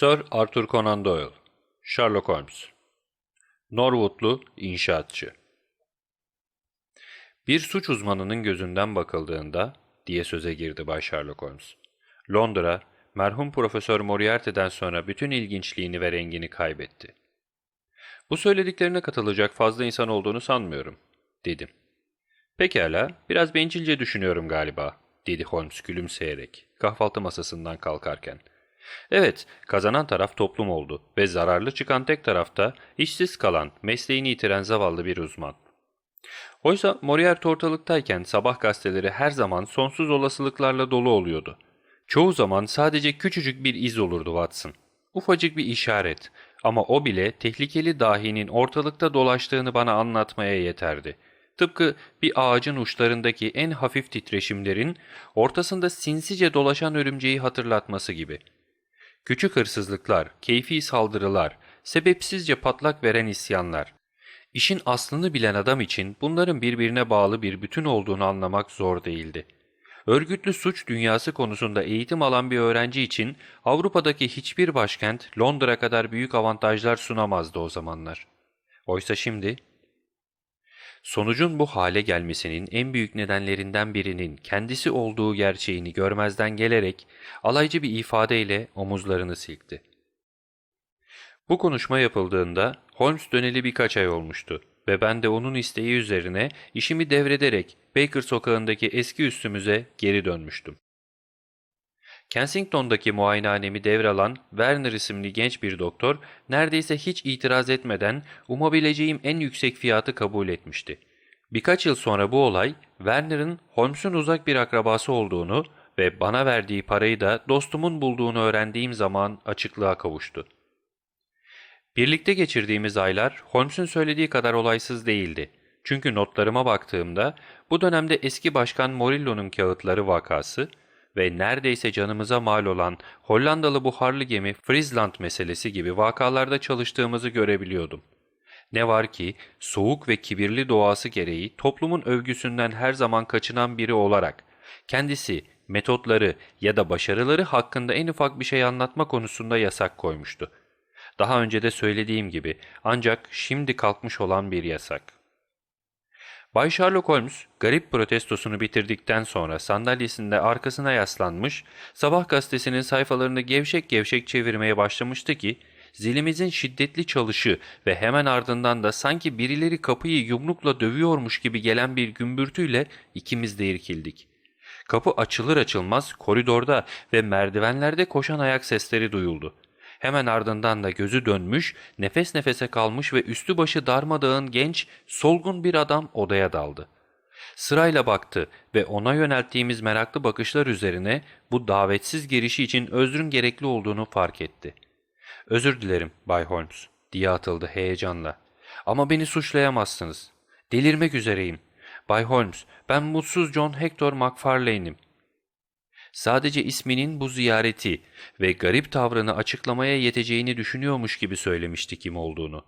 Sir Arthur Conan Doyle Sherlock Holmes Norwoodlu inşaatçı Bir suç uzmanının gözünden bakıldığında diye söze girdi Bay Sherlock Holmes. Londra, merhum Profesör Moriarty'den sonra bütün ilginçliğini ve rengini kaybetti. Bu söylediklerine katılacak fazla insan olduğunu sanmıyorum, dedim. Pekala, biraz bencilce düşünüyorum galiba, dedi Holmes gülümseyerek, kahvaltı masasından kalkarken. Evet, kazanan taraf toplum oldu ve zararlı çıkan tek tarafta işsiz kalan, mesleğini yitiren zavallı bir uzman. Oysa Moriarty ortalıktayken sabah gazeteleri her zaman sonsuz olasılıklarla dolu oluyordu. Çoğu zaman sadece küçücük bir iz olurdu Watson. Ufacık bir işaret ama o bile tehlikeli dahinin ortalıkta dolaştığını bana anlatmaya yeterdi. Tıpkı bir ağacın uçlarındaki en hafif titreşimlerin ortasında sinsice dolaşan örümceği hatırlatması gibi. Küçük hırsızlıklar, keyfi saldırılar, sebepsizce patlak veren isyanlar. İşin aslını bilen adam için bunların birbirine bağlı bir bütün olduğunu anlamak zor değildi. Örgütlü suç dünyası konusunda eğitim alan bir öğrenci için Avrupa'daki hiçbir başkent Londra kadar büyük avantajlar sunamazdı o zamanlar. Oysa şimdi Sonucun bu hale gelmesinin en büyük nedenlerinden birinin kendisi olduğu gerçeğini görmezden gelerek alaycı bir ifadeyle omuzlarını silkti. Bu konuşma yapıldığında Holmes döneli birkaç ay olmuştu ve ben de onun isteği üzerine işimi devrederek Baker sokağındaki eski üstümüze geri dönmüştüm. Kensington'daki muayenehanemi devralan Werner isimli genç bir doktor neredeyse hiç itiraz etmeden umabileceğim en yüksek fiyatı kabul etmişti. Birkaç yıl sonra bu olay Werner'ın Holmes'un uzak bir akrabası olduğunu ve bana verdiği parayı da dostumun bulduğunu öğrendiğim zaman açıklığa kavuştu. Birlikte geçirdiğimiz aylar Holmes'un söylediği kadar olaysız değildi. Çünkü notlarıma baktığımda bu dönemde eski başkan Morillo'nun kağıtları vakası ve neredeyse canımıza mal olan Hollandalı buharlı gemi Friesland meselesi gibi vakalarda çalıştığımızı görebiliyordum. Ne var ki soğuk ve kibirli doğası gereği toplumun övgüsünden her zaman kaçınan biri olarak kendisi, metotları ya da başarıları hakkında en ufak bir şey anlatma konusunda yasak koymuştu. Daha önce de söylediğim gibi ancak şimdi kalkmış olan bir yasak. Bay Sherlock Holmes garip protestosunu bitirdikten sonra sandalyesinde arkasına yaslanmış, sabah gazetesinin sayfalarını gevşek gevşek çevirmeye başlamıştı ki, zilimizin şiddetli çalışı ve hemen ardından da sanki birileri kapıyı yumrukla dövüyormuş gibi gelen bir gümbürtüyle ikimiz de irkildik. Kapı açılır açılmaz koridorda ve merdivenlerde koşan ayak sesleri duyuldu. Hemen ardından da gözü dönmüş, nefes nefese kalmış ve üstü başı darmadağın genç, solgun bir adam odaya daldı. Sırayla baktı ve ona yönelttiğimiz meraklı bakışlar üzerine bu davetsiz girişi için özrün gerekli olduğunu fark etti. ''Özür dilerim Bay Holmes.'' diye atıldı heyecanla. ''Ama beni suçlayamazsınız. Delirmek üzereyim. Bay Holmes, ben mutsuz John Hector McFarlane'im. Sadece isminin bu ziyareti ve garip tavrını açıklamaya yeteceğini düşünüyormuş gibi söylemişti kim olduğunu.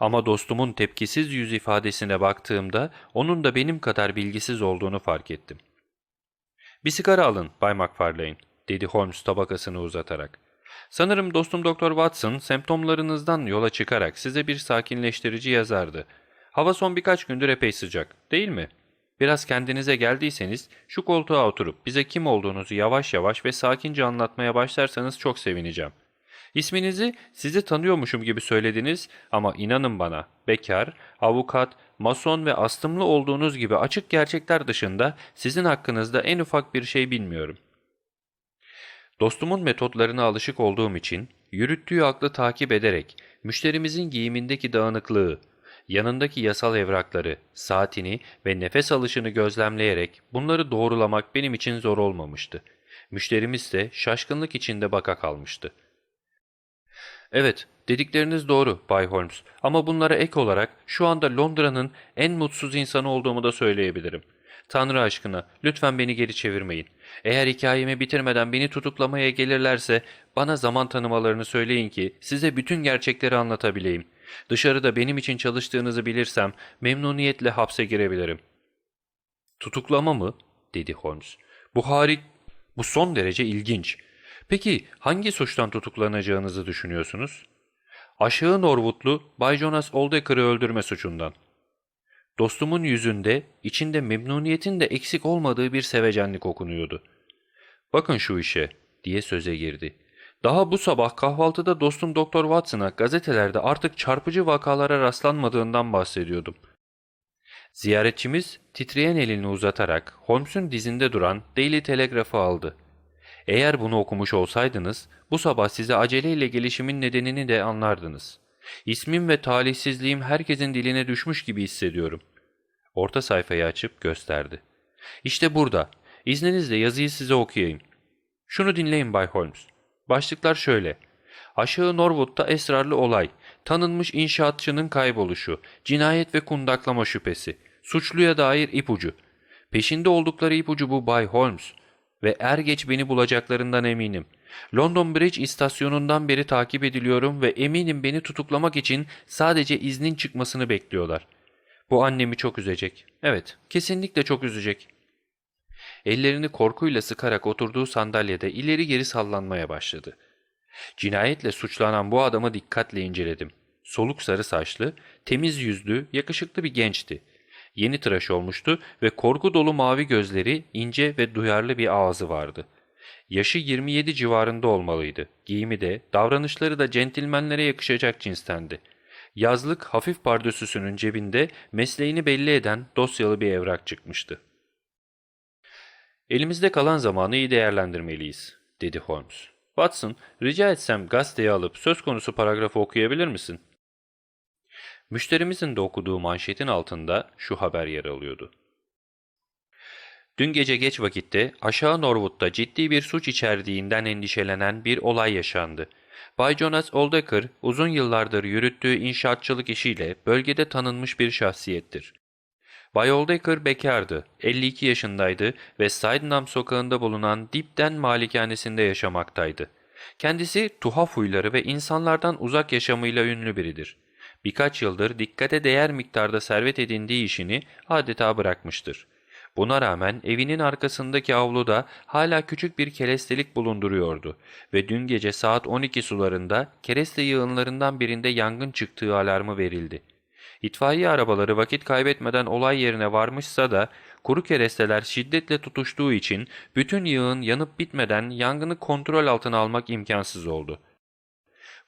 Ama dostumun tepkisiz yüz ifadesine baktığımda onun da benim kadar bilgisiz olduğunu fark ettim. ''Bir sigara alın Bay McFarlane.'' dedi Holmes tabakasını uzatarak. ''Sanırım dostum Doktor Watson semptomlarınızdan yola çıkarak size bir sakinleştirici yazardı. Hava son birkaç gündür epey sıcak, değil mi?'' Biraz kendinize geldiyseniz şu koltuğa oturup bize kim olduğunuzu yavaş yavaş ve sakince anlatmaya başlarsanız çok sevineceğim. İsminizi sizi tanıyormuşum gibi söylediniz ama inanın bana bekar, avukat, mason ve astımlı olduğunuz gibi açık gerçekler dışında sizin hakkınızda en ufak bir şey bilmiyorum. Dostumun metotlarına alışık olduğum için yürüttüğü aklı takip ederek müşterimizin giyimindeki dağınıklığı, yanındaki yasal evrakları, saatini ve nefes alışını gözlemleyerek bunları doğrulamak benim için zor olmamıştı. Müşterimiz de şaşkınlık içinde baka kalmıştı. Evet, dedikleriniz doğru Bay Holmes ama bunlara ek olarak şu anda Londra'nın en mutsuz insanı olduğumu da söyleyebilirim. Tanrı aşkına lütfen beni geri çevirmeyin. Eğer hikayemi bitirmeden beni tutuklamaya gelirlerse bana zaman tanımalarını söyleyin ki size bütün gerçekleri anlatabileyim. Dışarıda benim için çalıştığınızı bilirsem memnuniyetle hapse girebilirim. Tutuklama mı? dedi Holmes. Bu harik, bu son derece ilginç. Peki hangi suçtan tutuklanacağınızı düşünüyorsunuz? Aşağı Norwoodlu Bay Jonas Oldacre'ı öldürme suçundan. Dostumun yüzünde, içinde memnuniyetin de eksik olmadığı bir sevecenlik okunuyordu. Bakın şu işe, diye söze girdi. Daha bu sabah kahvaltıda dostum Doktor Watson'a gazetelerde artık çarpıcı vakalara rastlanmadığından bahsediyordum. Ziyaretçimiz titreyen elini uzatarak Holmes'un dizinde duran Daily Telegraph'ı aldı. Eğer bunu okumuş olsaydınız, bu sabah size aceleyle gelişimin nedenini de anlardınız. İsmim ve talihsizliğim herkesin diline düşmüş gibi hissediyorum. Orta sayfayı açıp gösterdi. İşte burada. İzninizle yazıyı size okuyayım. Şunu dinleyin Bay Holmes. Başlıklar şöyle. Aşağı Norwood'da esrarlı olay, tanınmış inşaatçının kayboluşu, cinayet ve kundaklama şüphesi, suçluya dair ipucu. Peşinde oldukları ipucu bu Bay Holmes ve er geç beni bulacaklarından eminim. London Bridge istasyonundan beri takip ediliyorum ve eminim beni tutuklamak için sadece iznin çıkmasını bekliyorlar. Bu annemi çok üzecek. Evet, kesinlikle çok üzecek. Ellerini korkuyla sıkarak oturduğu sandalyede ileri geri sallanmaya başladı. Cinayetle suçlanan bu adamı dikkatle inceledim. Soluk sarı saçlı, temiz yüzlü, yakışıklı bir gençti. Yeni tıraş olmuştu ve korku dolu mavi gözleri, ince ve duyarlı bir ağzı vardı. Yaşı 27 civarında olmalıydı. Giyimi de, davranışları da centilmenlere yakışacak cinstendi. Yazlık hafif pardösüsünün cebinde mesleğini belli eden dosyalı bir evrak çıkmıştı. Elimizde kalan zamanı iyi değerlendirmeliyiz, dedi Holmes. Watson, rica etsem gazeteyi alıp söz konusu paragrafı okuyabilir misin? Müşterimizin de okuduğu manşetin altında şu haber yer alıyordu. Dün gece geç vakitte aşağı Norwood'da ciddi bir suç içerdiğinden endişelenen bir olay yaşandı. Bay Jonas Oldacre uzun yıllardır yürüttüğü inşaatçılık işiyle bölgede tanınmış bir şahsiyettir. Bay Oldacre bekardı, 52 yaşındaydı ve Sydenham sokağında bulunan Dipten malikanesinde yaşamaktaydı. Kendisi tuhaf huyları ve insanlardan uzak yaşamıyla ünlü biridir. Birkaç yıldır dikkate değer miktarda servet edindiği işini adeta bırakmıştır. Buna rağmen evinin arkasındaki avluda hala küçük bir kerestelik bulunduruyordu ve dün gece saat 12 sularında kereste yığınlarından birinde yangın çıktığı alarmı verildi. İtfaiye arabaları vakit kaybetmeden olay yerine varmışsa da kuru keresteler şiddetle tutuştuğu için bütün yığın yanıp bitmeden yangını kontrol altına almak imkansız oldu.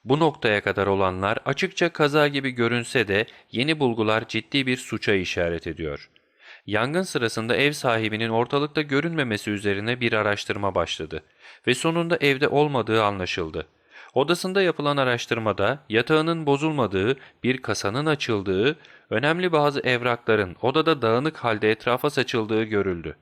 Bu noktaya kadar olanlar açıkça kaza gibi görünse de yeni bulgular ciddi bir suça işaret ediyor. Yangın sırasında ev sahibinin ortalıkta görünmemesi üzerine bir araştırma başladı ve sonunda evde olmadığı anlaşıldı. Odasında yapılan araştırmada yatağının bozulmadığı, bir kasanın açıldığı, önemli bazı evrakların odada dağınık halde etrafa saçıldığı görüldü.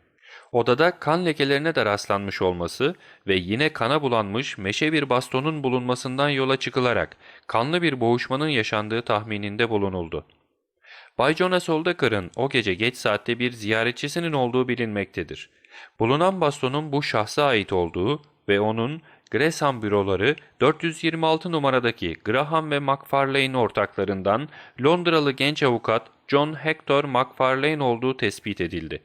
Odada kan lekelerine de rastlanmış olması ve yine kana bulanmış meşe bir bastonun bulunmasından yola çıkılarak kanlı bir boğuşmanın yaşandığı tahmininde bulunuldu. Bay Jonas Oldacre'ın o gece geç saatte bir ziyaretçisinin olduğu bilinmektedir. Bulunan bastonun bu şahsa ait olduğu ve onun Gresham büroları 426 numaradaki Graham ve McFarlane ortaklarından Londralı genç avukat John Hector McFarlane olduğu tespit edildi.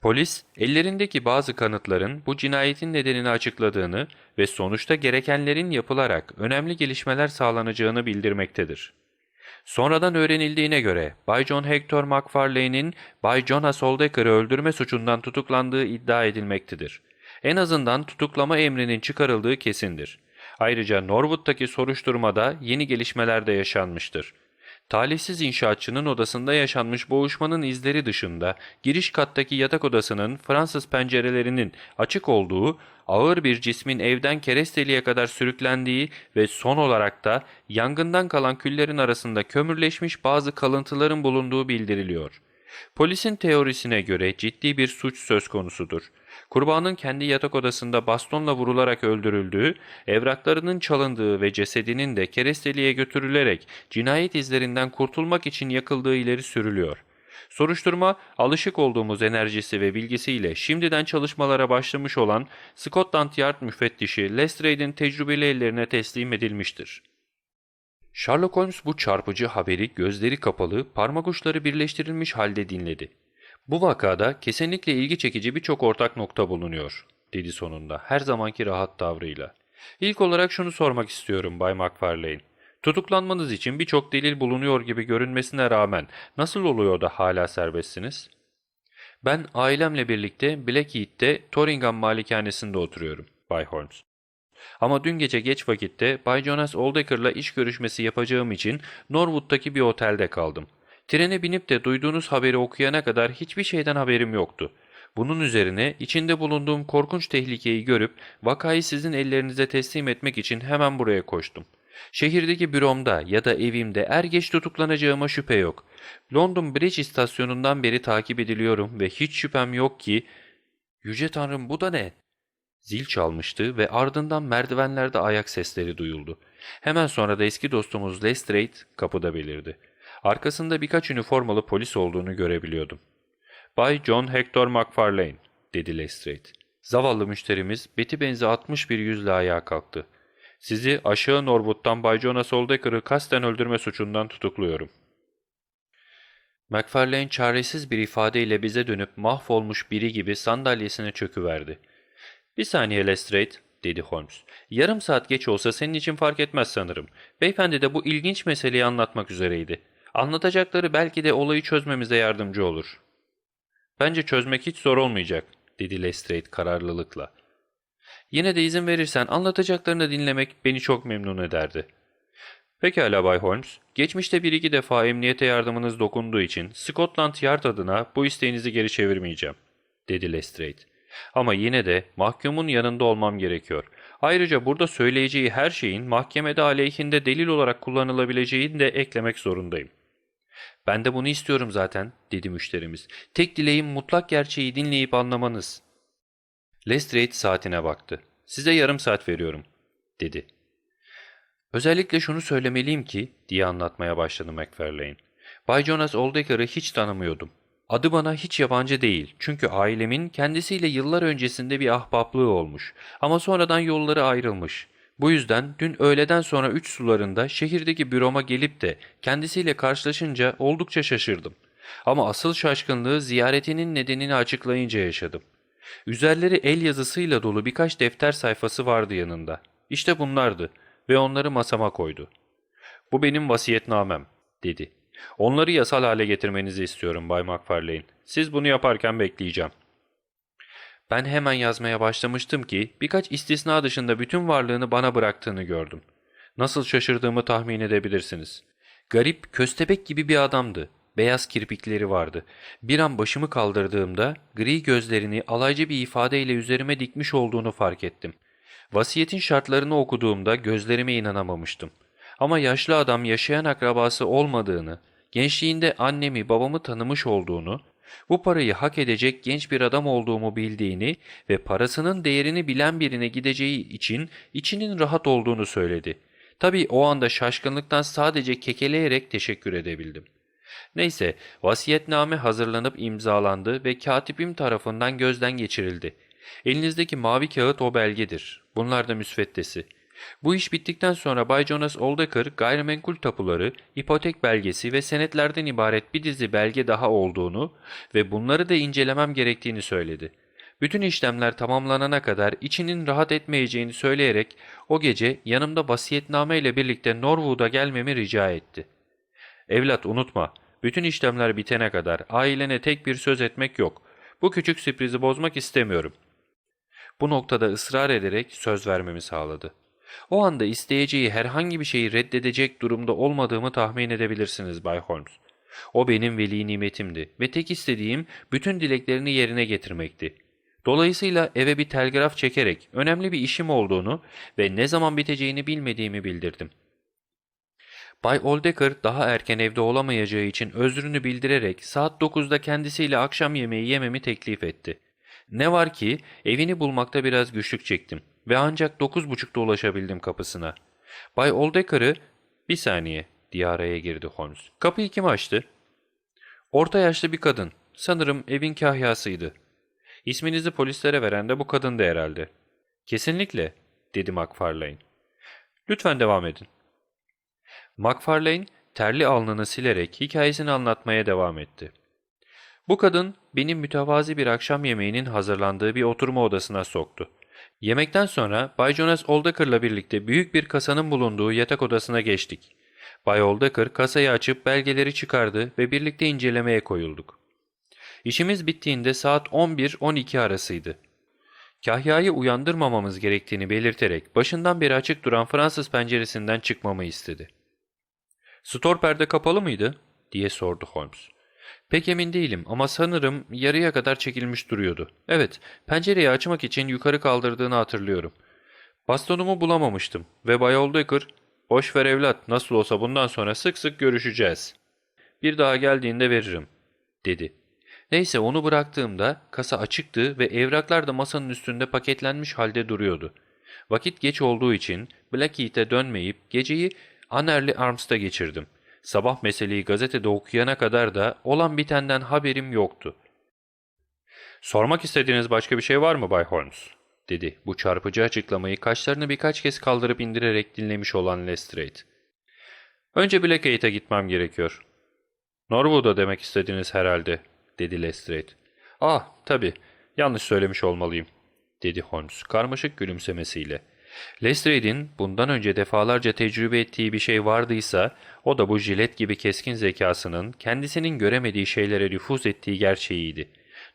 Polis, ellerindeki bazı kanıtların bu cinayetin nedenini açıkladığını ve sonuçta gerekenlerin yapılarak önemli gelişmeler sağlanacağını bildirmektedir. Sonradan öğrenildiğine göre Bay John Hector McFarlane'in Bay Jonas Oldacre'ı öldürme suçundan tutuklandığı iddia edilmektedir. En azından tutuklama emrinin çıkarıldığı kesindir. Ayrıca Norwood'daki soruşturmada yeni gelişmeler de yaşanmıştır. Talihsiz inşaatçının odasında yaşanmış boğuşmanın izleri dışında giriş kattaki yatak odasının Fransız pencerelerinin açık olduğu, ağır bir cismin evden keresteliğe kadar sürüklendiği ve son olarak da yangından kalan küllerin arasında kömürleşmiş bazı kalıntıların bulunduğu bildiriliyor. Polisin teorisine göre ciddi bir suç söz konusudur. Kurbanın kendi yatak odasında bastonla vurularak öldürüldüğü, evraklarının çalındığı ve cesedinin de keresteliğe götürülerek cinayet izlerinden kurtulmak için yakıldığı ileri sürülüyor. Soruşturma, alışık olduğumuz enerjisi ve bilgisiyle şimdiden çalışmalara başlamış olan Scotland Yard müfettişi Lestrade'in tecrübeli ellerine teslim edilmiştir. Sherlock Holmes bu çarpıcı haberi gözleri kapalı, parmak uçları birleştirilmiş halde dinledi. Bu vakada kesinlikle ilgi çekici birçok ortak nokta bulunuyor, dedi sonunda her zamanki rahat tavrıyla. İlk olarak şunu sormak istiyorum Bay McFarlane. Tutuklanmanız için birçok delil bulunuyor gibi görünmesine rağmen nasıl oluyor da hala serbestsiniz? Ben ailemle birlikte Blackheath'te Torringham malikanesinde oturuyorum, Bay Holmes. Ama dün gece geç vakitte Bay Jonas Oldacre'la iş görüşmesi yapacağım için Norwood'daki bir otelde kaldım. Trene binip de duyduğunuz haberi okuyana kadar hiçbir şeyden haberim yoktu. Bunun üzerine içinde bulunduğum korkunç tehlikeyi görüp vakayı sizin ellerinize teslim etmek için hemen buraya koştum. Şehirdeki büromda ya da evimde er geç tutuklanacağıma şüphe yok. London Bridge istasyonundan beri takip ediliyorum ve hiç şüphem yok ki... Yüce Tanrım bu da ne? Zil çalmıştı ve ardından merdivenlerde ayak sesleri duyuldu. Hemen sonra da eski dostumuz Lestrade kapıda belirdi. Arkasında birkaç üniformalı polis olduğunu görebiliyordum. Bay John Hector McFarlane, dedi Lestrade. Zavallı müşterimiz beti benzi atmış bir yüzle ayağa kalktı. Sizi aşağı Norwood'dan Bay Jonas Oldacre'ı kasten öldürme suçundan tutukluyorum. McFarlane çaresiz bir ifadeyle bize dönüp mahvolmuş biri gibi sandalyesine çöküverdi. Bir saniye Lestrade, dedi Holmes. Yarım saat geç olsa senin için fark etmez sanırım. Beyefendi de bu ilginç meseleyi anlatmak üzereydi. Anlatacakları belki de olayı çözmemize yardımcı olur. Bence çözmek hiç zor olmayacak, dedi Lestrade kararlılıkla. Yine de izin verirsen anlatacaklarını dinlemek beni çok memnun ederdi. Pekala Bay Holmes, geçmişte bir iki defa emniyete yardımınız dokunduğu için Scotland Yard adına bu isteğinizi geri çevirmeyeceğim, dedi Lestrade. Ama yine de mahkumun yanında olmam gerekiyor. Ayrıca burada söyleyeceği her şeyin mahkemede aleyhinde delil olarak kullanılabileceğini de eklemek zorundayım. Ben de bunu istiyorum zaten, dedi müşterimiz. Tek dileğim mutlak gerçeği dinleyip anlamanız. Lestrade saatine baktı. Size yarım saat veriyorum, dedi. Özellikle şunu söylemeliyim ki, diye anlatmaya başladı McFarlane. Bay Jonas Oldacre'ı hiç tanımıyordum. Adı bana hiç yabancı değil çünkü ailemin kendisiyle yıllar öncesinde bir ahbaplığı olmuş ama sonradan yolları ayrılmış. Bu yüzden dün öğleden sonra üç sularında şehirdeki büroma gelip de kendisiyle karşılaşınca oldukça şaşırdım. Ama asıl şaşkınlığı ziyaretinin nedenini açıklayınca yaşadım. Üzerleri el yazısıyla dolu birkaç defter sayfası vardı yanında. İşte bunlardı ve onları masama koydu. Bu benim vasiyetnamem, dedi. Onları yasal hale getirmenizi istiyorum Bay McFarlane. Siz bunu yaparken bekleyeceğim. Ben hemen yazmaya başlamıştım ki birkaç istisna dışında bütün varlığını bana bıraktığını gördüm. Nasıl şaşırdığımı tahmin edebilirsiniz. Garip, köstebek gibi bir adamdı. Beyaz kirpikleri vardı. Bir an başımı kaldırdığımda gri gözlerini alaycı bir ifadeyle üzerime dikmiş olduğunu fark ettim. Vasiyetin şartlarını okuduğumda gözlerime inanamamıştım. Ama yaşlı adam yaşayan akrabası olmadığını, gençliğinde annemi babamı tanımış olduğunu, bu parayı hak edecek genç bir adam olduğumu bildiğini ve parasının değerini bilen birine gideceği için içinin rahat olduğunu söyledi. Tabii o anda şaşkınlıktan sadece kekeleyerek teşekkür edebildim. Neyse, vasiyetname hazırlanıp imzalandı ve katibim tarafından gözden geçirildi. Elinizdeki mavi kağıt o belgedir. Bunlar da müsveddesi. Bu iş bittikten sonra Bay Jonas Oldacre gayrimenkul tapuları, ipotek belgesi ve senetlerden ibaret bir dizi belge daha olduğunu ve bunları da incelemem gerektiğini söyledi. Bütün işlemler tamamlanana kadar içinin rahat etmeyeceğini söyleyerek o gece yanımda vasiyetname ile birlikte Norwood'a gelmemi rica etti. Evlat unutma, bütün işlemler bitene kadar ailene tek bir söz etmek yok. Bu küçük sürprizi bozmak istemiyorum. Bu noktada ısrar ederek söz vermemi sağladı. O anda isteyeceği herhangi bir şeyi reddedecek durumda olmadığımı tahmin edebilirsiniz Bay Holmes. O benim veli nimetimdi ve tek istediğim bütün dileklerini yerine getirmekti. Dolayısıyla eve bir telgraf çekerek önemli bir işim olduğunu ve ne zaman biteceğini bilmediğimi bildirdim. Bay Oldacre daha erken evde olamayacağı için özrünü bildirerek saat 9'da kendisiyle akşam yemeği yememi teklif etti. Ne var ki evini bulmakta biraz güçlük çektim ve ancak dokuz buçukta ulaşabildim kapısına. Bay Oldacre'ı bir saniye diye araya girdi Holmes. Kapıyı kim açtı? Orta yaşlı bir kadın. Sanırım evin kahyasıydı. İsminizi polislere veren de bu kadındı herhalde. Kesinlikle dedi McFarlane. Lütfen devam edin. McFarlane terli alnını silerek hikayesini anlatmaya devam etti. Bu kadın benim mütevazi bir akşam yemeğinin hazırlandığı bir oturma odasına soktu. Yemekten sonra Bay Jonas Oldaker'la birlikte büyük bir kasanın bulunduğu yatak odasına geçtik. Bay Oldaker kasayı açıp belgeleri çıkardı ve birlikte incelemeye koyulduk. İşimiz bittiğinde saat 11-12 arasıydı. Kahya'yı uyandırmamamız gerektiğini belirterek başından beri açık duran Fransız penceresinden çıkmamı istedi. ''Stor perde kapalı mıydı?'' diye sordu Holmes. ''Pek emin değilim ama sanırım yarıya kadar çekilmiş duruyordu. Evet, pencereyi açmak için yukarı kaldırdığını hatırlıyorum. Bastonumu bulamamıştım ve Bay Oldaker, ''Boş ver evlat, nasıl olsa bundan sonra sık sık görüşeceğiz. Bir daha geldiğinde veririm.'' dedi. Neyse onu bıraktığımda kasa açıktı ve evraklar da masanın üstünde paketlenmiş halde duruyordu. Vakit geç olduğu için Blackheath'e dönmeyip geceyi Anerly Arms'ta geçirdim. Sabah meseleyi gazetede okuyana kadar da olan bitenden haberim yoktu. ''Sormak istediğiniz başka bir şey var mı Bay Holmes?'' dedi bu çarpıcı açıklamayı kaşlarını birkaç kez kaldırıp indirerek dinlemiş olan Lestrade. ''Önce Blackheath'e gitmem gerekiyor.'' ''Norwood'a demek istediniz herhalde.'' dedi Lestrade. ''Ah, tabii. Yanlış söylemiş olmalıyım.'' dedi Holmes karmaşık gülümsemesiyle. Lestrade'in bundan önce defalarca tecrübe ettiği bir şey vardıysa o da bu jilet gibi keskin zekasının kendisinin göremediği şeylere nüfuz ettiği gerçeğiydi.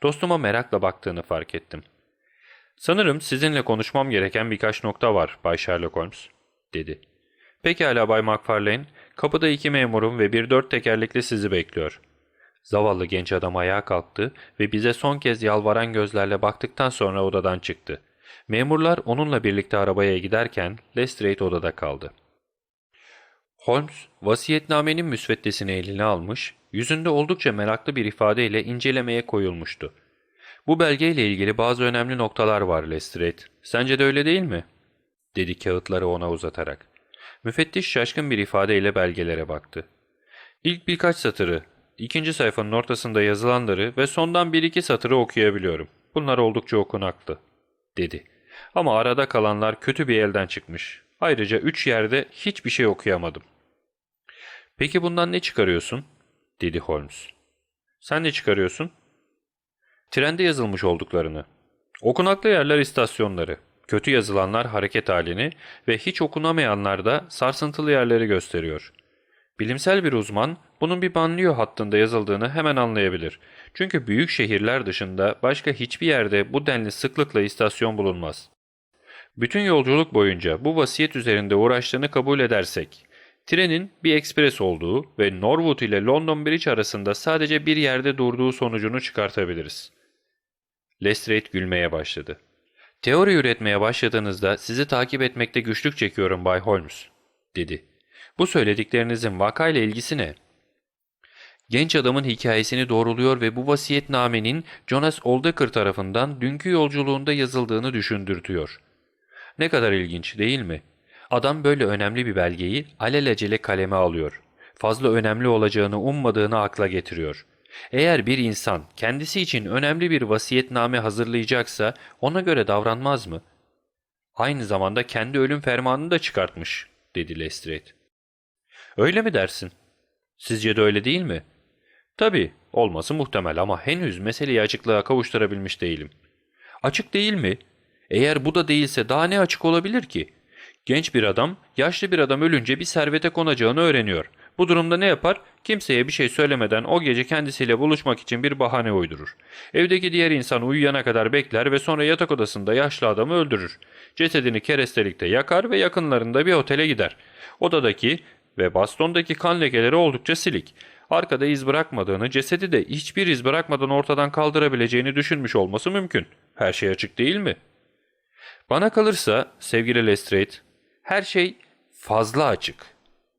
Dostuma merakla baktığını fark ettim. ''Sanırım sizinle konuşmam gereken birkaç nokta var Bay Sherlock Holmes.'' dedi. ''Pekala Bay McFarlane, kapıda iki memurum ve bir dört tekerlekli sizi bekliyor.'' Zavallı genç adam ayağa kalktı ve bize son kez yalvaran gözlerle baktıktan sonra odadan çıktı. Memurlar onunla birlikte arabaya giderken Lestrade odada kaldı. Holmes, vasiyetnamenin müsveddesini eline almış, yüzünde oldukça meraklı bir ifadeyle incelemeye koyulmuştu. ''Bu belgeyle ilgili bazı önemli noktalar var Lestrade. Sence de öyle değil mi?'' dedi kağıtları ona uzatarak. Müfettiş şaşkın bir ifadeyle belgelere baktı. ''İlk birkaç satırı, ikinci sayfanın ortasında yazılanları ve sondan bir iki satırı okuyabiliyorum. Bunlar oldukça okunaklı.'' dedi. Ama arada kalanlar kötü bir elden çıkmış. Ayrıca üç yerde hiçbir şey okuyamadım. Peki bundan ne çıkarıyorsun? dedi Holmes. Sen ne çıkarıyorsun? Trende yazılmış olduklarını. Okunaklı yerler istasyonları, kötü yazılanlar hareket halini ve hiç okunamayanlar da sarsıntılı yerleri gösteriyor. Bilimsel bir uzman bunun bir banliyö hattında yazıldığını hemen anlayabilir. Çünkü büyük şehirler dışında başka hiçbir yerde bu denli sıklıkla istasyon bulunmaz. Bütün yolculuk boyunca bu vasiyet üzerinde uğraştığını kabul edersek, trenin bir ekspres olduğu ve Norwood ile London Bridge arasında sadece bir yerde durduğu sonucunu çıkartabiliriz. Lestrade gülmeye başladı. Teori üretmeye başladığınızda sizi takip etmekte güçlük çekiyorum Bay Holmes, dedi. Bu söylediklerinizin vakayla ilgisi ne? Genç adamın hikayesini doğruluyor ve bu vasiyetnamenin Jonas Oldaker tarafından dünkü yolculuğunda yazıldığını düşündürtüyor. Ne kadar ilginç değil mi? Adam böyle önemli bir belgeyi alelacele kaleme alıyor. Fazla önemli olacağını ummadığını akla getiriyor. Eğer bir insan kendisi için önemli bir vasiyetname hazırlayacaksa ona göre davranmaz mı? Aynı zamanda kendi ölüm fermanını da çıkartmış, dedi Lestrade. Öyle mi dersin? Sizce de öyle değil mi? Tabii, olması muhtemel ama henüz meseleyi açıklığa kavuşturabilmiş değilim. Açık değil mi? Eğer bu da değilse daha ne açık olabilir ki? Genç bir adam, yaşlı bir adam ölünce bir servete konacağını öğreniyor. Bu durumda ne yapar? Kimseye bir şey söylemeden o gece kendisiyle buluşmak için bir bahane uydurur. Evdeki diğer insan uyuyana kadar bekler ve sonra yatak odasında yaşlı adamı öldürür. Cesedini kerestelikte yakar ve yakınlarında bir otele gider. Odadaki ve bastondaki kan lekeleri oldukça silik. Arkada iz bırakmadığını, cesedi de hiçbir iz bırakmadan ortadan kaldırabileceğini düşünmüş olması mümkün. Her şey açık değil mi? Bana kalırsa sevgili Lestrade, her şey fazla açık,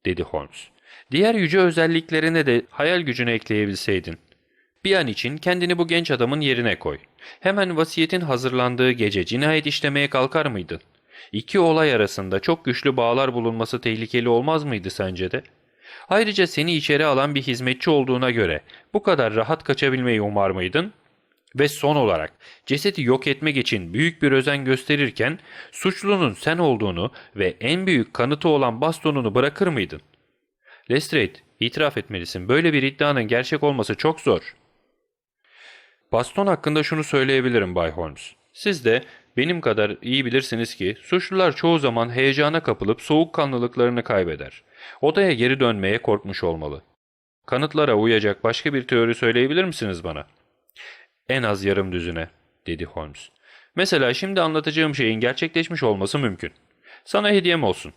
dedi Holmes. Diğer yüce özelliklerine de hayal gücüne ekleyebilseydin. Bir an için kendini bu genç adamın yerine koy. Hemen vasiyetin hazırlandığı gece cinayet işlemeye kalkar mıydın? İki olay arasında çok güçlü bağlar bulunması tehlikeli olmaz mıydı sence de? Ayrıca seni içeri alan bir hizmetçi olduğuna göre bu kadar rahat kaçabilmeyi umar mıydın? Ve son olarak cesedi yok etmek için büyük bir özen gösterirken suçlunun sen olduğunu ve en büyük kanıtı olan bastonunu bırakır mıydın? Lestrade, itiraf etmelisin. Böyle bir iddianın gerçek olması çok zor. Baston hakkında şunu söyleyebilirim Bay Holmes. Siz de Benim kadar iyi bilirsiniz ki suçlular çoğu zaman heyecana kapılıp soğukkanlılıklarını kaybeder. Odaya geri dönmeye korkmuş olmalı. Kanıtlara uyacak başka bir teori söyleyebilir misiniz bana? En az yarım düzine, dedi Holmes. Mesela şimdi anlatacağım şeyin gerçekleşmiş olması mümkün. Sana hediyem olsun.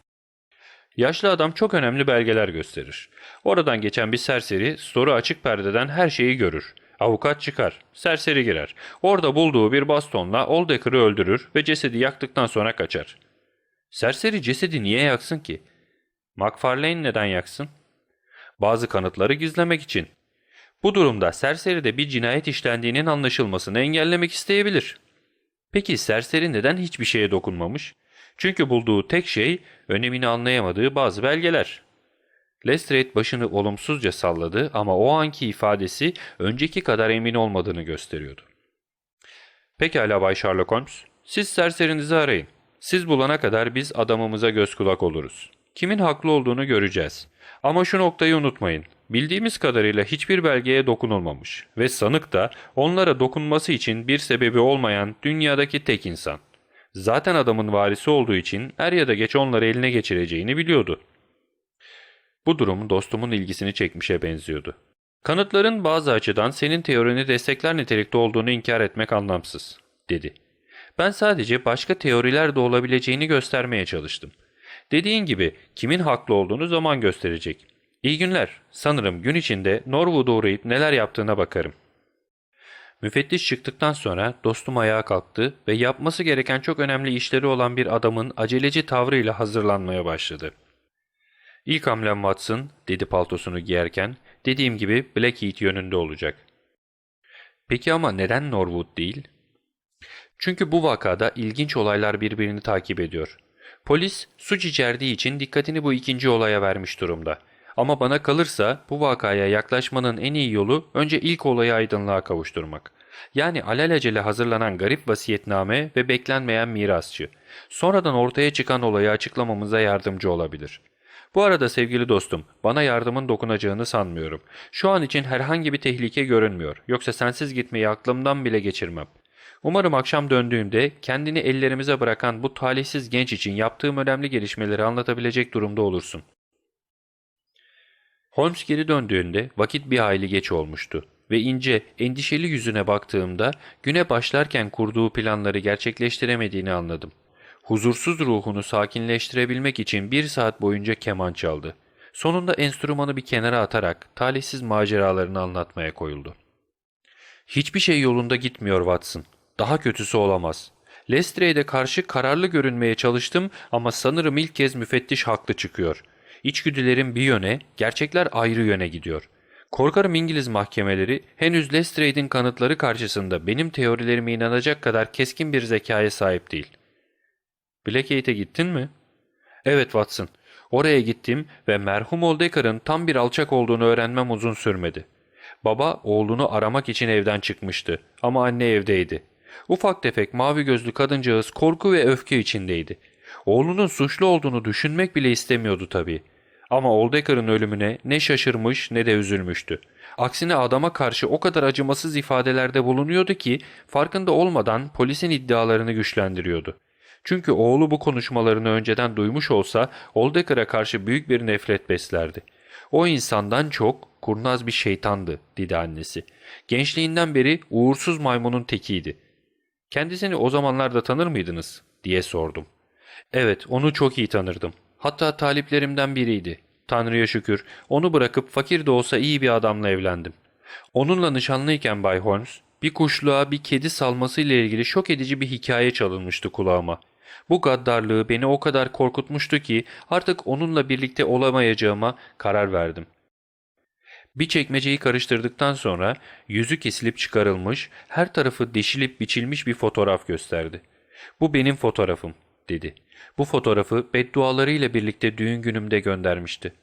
Yaşlı adam çok önemli belgeler gösterir. Oradan geçen bir serseri storu açık perdeden her şeyi görür. Avukat çıkar, serseri girer. Orada bulduğu bir bastonla Oldacre'ı öldürür ve cesedi yaktıktan sonra kaçar. Serseri cesedi niye yaksın ki? McFarlane neden yaksın? Bazı kanıtları gizlemek için. Bu durumda serseri de bir cinayet işlendiğinin anlaşılmasını engellemek isteyebilir. Peki serseri neden hiçbir şeye dokunmamış? Çünkü bulduğu tek şey önemini anlayamadığı bazı belgeler. Lestrade başını olumsuzca salladı ama o anki ifadesi önceki kadar emin olmadığını gösteriyordu. Pekala Bay Sherlock Holmes, siz serserinizi arayın. Siz bulana kadar biz adamımıza göz kulak oluruz. Kimin haklı olduğunu göreceğiz. Ama şu noktayı unutmayın. Bildiğimiz kadarıyla hiçbir belgeye dokunulmamış ve sanık da onlara dokunması için bir sebebi olmayan dünyadaki tek insan. Zaten adamın varisi olduğu için er ya da geç onları eline geçireceğini biliyordu. Bu durum dostumun ilgisini çekmişe benziyordu. Kanıtların bazı açıdan senin teorini destekler nitelikte olduğunu inkar etmek anlamsız, dedi. Ben sadece başka teoriler de olabileceğini göstermeye çalıştım. Dediğin gibi kimin haklı olduğunu zaman gösterecek. İyi günler. Sanırım gün içinde Norwood'a uğrayıp neler yaptığına bakarım. Müfettiş çıktıktan sonra dostum ayağa kalktı ve yapması gereken çok önemli işleri olan bir adamın aceleci tavrıyla hazırlanmaya başladı. İlk hamlem Watson, dedi paltosunu giyerken, dediğim gibi Blackheath yönünde olacak. Peki ama neden Norwood değil? Çünkü bu vakada ilginç olaylar birbirini takip ediyor. Polis suç içerdiği için dikkatini bu ikinci olaya vermiş durumda. Ama bana kalırsa bu vakaya yaklaşmanın en iyi yolu önce ilk olayı aydınlığa kavuşturmak. Yani alelacele hazırlanan garip vasiyetname ve beklenmeyen mirasçı. Sonradan ortaya çıkan olayı açıklamamıza yardımcı olabilir. Bu arada sevgili dostum, bana yardımın dokunacağını sanmıyorum. Şu an için herhangi bir tehlike görünmüyor. Yoksa sensiz gitmeyi aklımdan bile geçirmem. Umarım akşam döndüğümde kendini ellerimize bırakan bu talihsiz genç için yaptığım önemli gelişmeleri anlatabilecek durumda olursun. Holmes geri döndüğünde vakit bir hayli geç olmuştu ve ince, endişeli yüzüne baktığımda güne başlarken kurduğu planları gerçekleştiremediğini anladım. Huzursuz ruhunu sakinleştirebilmek için bir saat boyunca keman çaldı. Sonunda enstrümanı bir kenara atarak talihsiz maceralarını anlatmaya koyuldu. Hiçbir şey yolunda gitmiyor Watson. Daha kötüsü olamaz. Lestrade'e karşı kararlı görünmeye çalıştım ama sanırım ilk kez müfettiş haklı çıkıyor. İçgüdülerim bir yöne, gerçekler ayrı yöne gidiyor. Korkarım İngiliz mahkemeleri henüz Lestrade'in kanıtları karşısında benim teorilerime inanacak kadar keskin bir zekaya sahip değil. Blackgate'e gittin mi? Evet Watson. Oraya gittim ve merhum Oldacre'ın tam bir alçak olduğunu öğrenmem uzun sürmedi. Baba oğlunu aramak için evden çıkmıştı ama anne evdeydi. Ufak tefek mavi gözlü kadıncağız korku ve öfke içindeydi. Oğlunun suçlu olduğunu düşünmek bile istemiyordu tabii. Ama Oldacre'ın ölümüne ne şaşırmış ne de üzülmüştü. Aksine adama karşı o kadar acımasız ifadelerde bulunuyordu ki farkında olmadan polisin iddialarını güçlendiriyordu. Çünkü oğlu bu konuşmalarını önceden duymuş olsa Oldacre'a karşı büyük bir nefret beslerdi. O insandan çok kurnaz bir şeytandı, dedi annesi. Gençliğinden beri uğursuz maymunun tekiydi. Kendisini o zamanlarda tanır mıydınız? diye sordum. Evet, onu çok iyi tanırdım. Hatta taliplerimden biriydi. Tanrı'ya şükür, onu bırakıp fakir de olsa iyi bir adamla evlendim. Onunla nişanlıyken Bay Holmes, bir kuşluğa bir kedi salmasıyla ilgili şok edici bir hikaye çalınmıştı kulağıma. Bu gaddarlığı beni o kadar korkutmuştu ki artık onunla birlikte olamayacağıma karar verdim. Bir çekmeceyi karıştırdıktan sonra yüzü kesilip çıkarılmış, her tarafı deşilip biçilmiş bir fotoğraf gösterdi. Bu benim fotoğrafım, dedi. Bu fotoğrafı beddualarıyla birlikte düğün günümde göndermişti.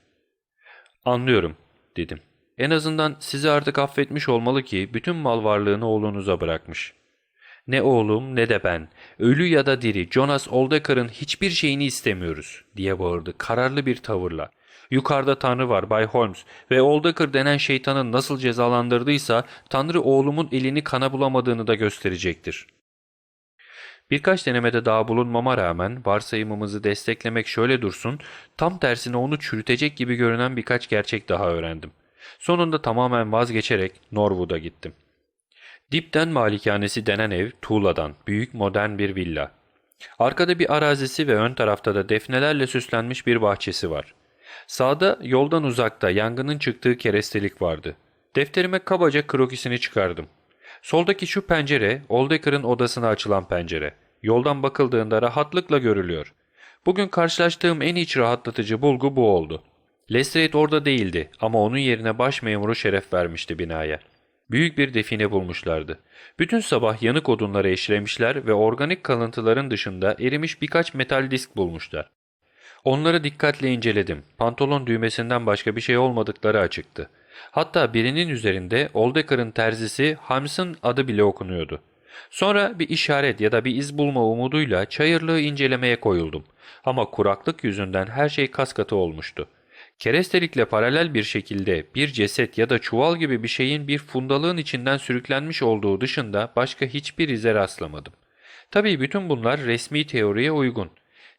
Anlıyorum, dedim. En azından sizi artık affetmiş olmalı ki bütün mal varlığını oğlunuza bırakmış. Ne oğlum ne de ben, ölü ya da diri Jonas Oldacre'ın hiçbir şeyini istemiyoruz, diye bağırdı kararlı bir tavırla. Yukarıda Tanrı var Bay Holmes ve Oldacre denen şeytanın nasıl cezalandırdıysa Tanrı oğlumun elini kana bulamadığını da gösterecektir. Birkaç denemede daha bulunmama rağmen varsayımımızı desteklemek şöyle dursun, tam tersine onu çürütecek gibi görünen birkaç gerçek daha öğrendim. Sonunda tamamen vazgeçerek Norwood'a gittim. Dipten malikanesi denen ev tuğladan, büyük modern bir villa. Arkada bir arazisi ve ön tarafta da defnelerle süslenmiş bir bahçesi var. Sağda yoldan uzakta yangının çıktığı kerestelik vardı. Defterime kabaca krokisini çıkardım. Soldaki şu pencere, Oldacre'ın odasına açılan pencere. Yoldan bakıldığında rahatlıkla görülüyor. Bugün karşılaştığım en iç rahatlatıcı bulgu bu oldu. Lestrade orada değildi ama onun yerine baş memuru şeref vermişti binaya. Büyük bir define bulmuşlardı. Bütün sabah yanık odunları eşlemişler ve organik kalıntıların dışında erimiş birkaç metal disk bulmuşlar. Onları dikkatle inceledim. Pantolon düğmesinden başka bir şey olmadıkları açıktı. Hatta birinin üzerinde Oldacre'ın terzisi Hams'ın adı bile okunuyordu. Sonra bir işaret ya da bir iz bulma umuduyla çayırlığı incelemeye koyuldum. Ama kuraklık yüzünden her şey kaskatı olmuştu. Kerestelikle paralel bir şekilde bir ceset ya da çuval gibi bir şeyin bir fundalığın içinden sürüklenmiş olduğu dışında başka hiçbir ize rastlamadım. Tabii bütün bunlar resmi teoriye uygun.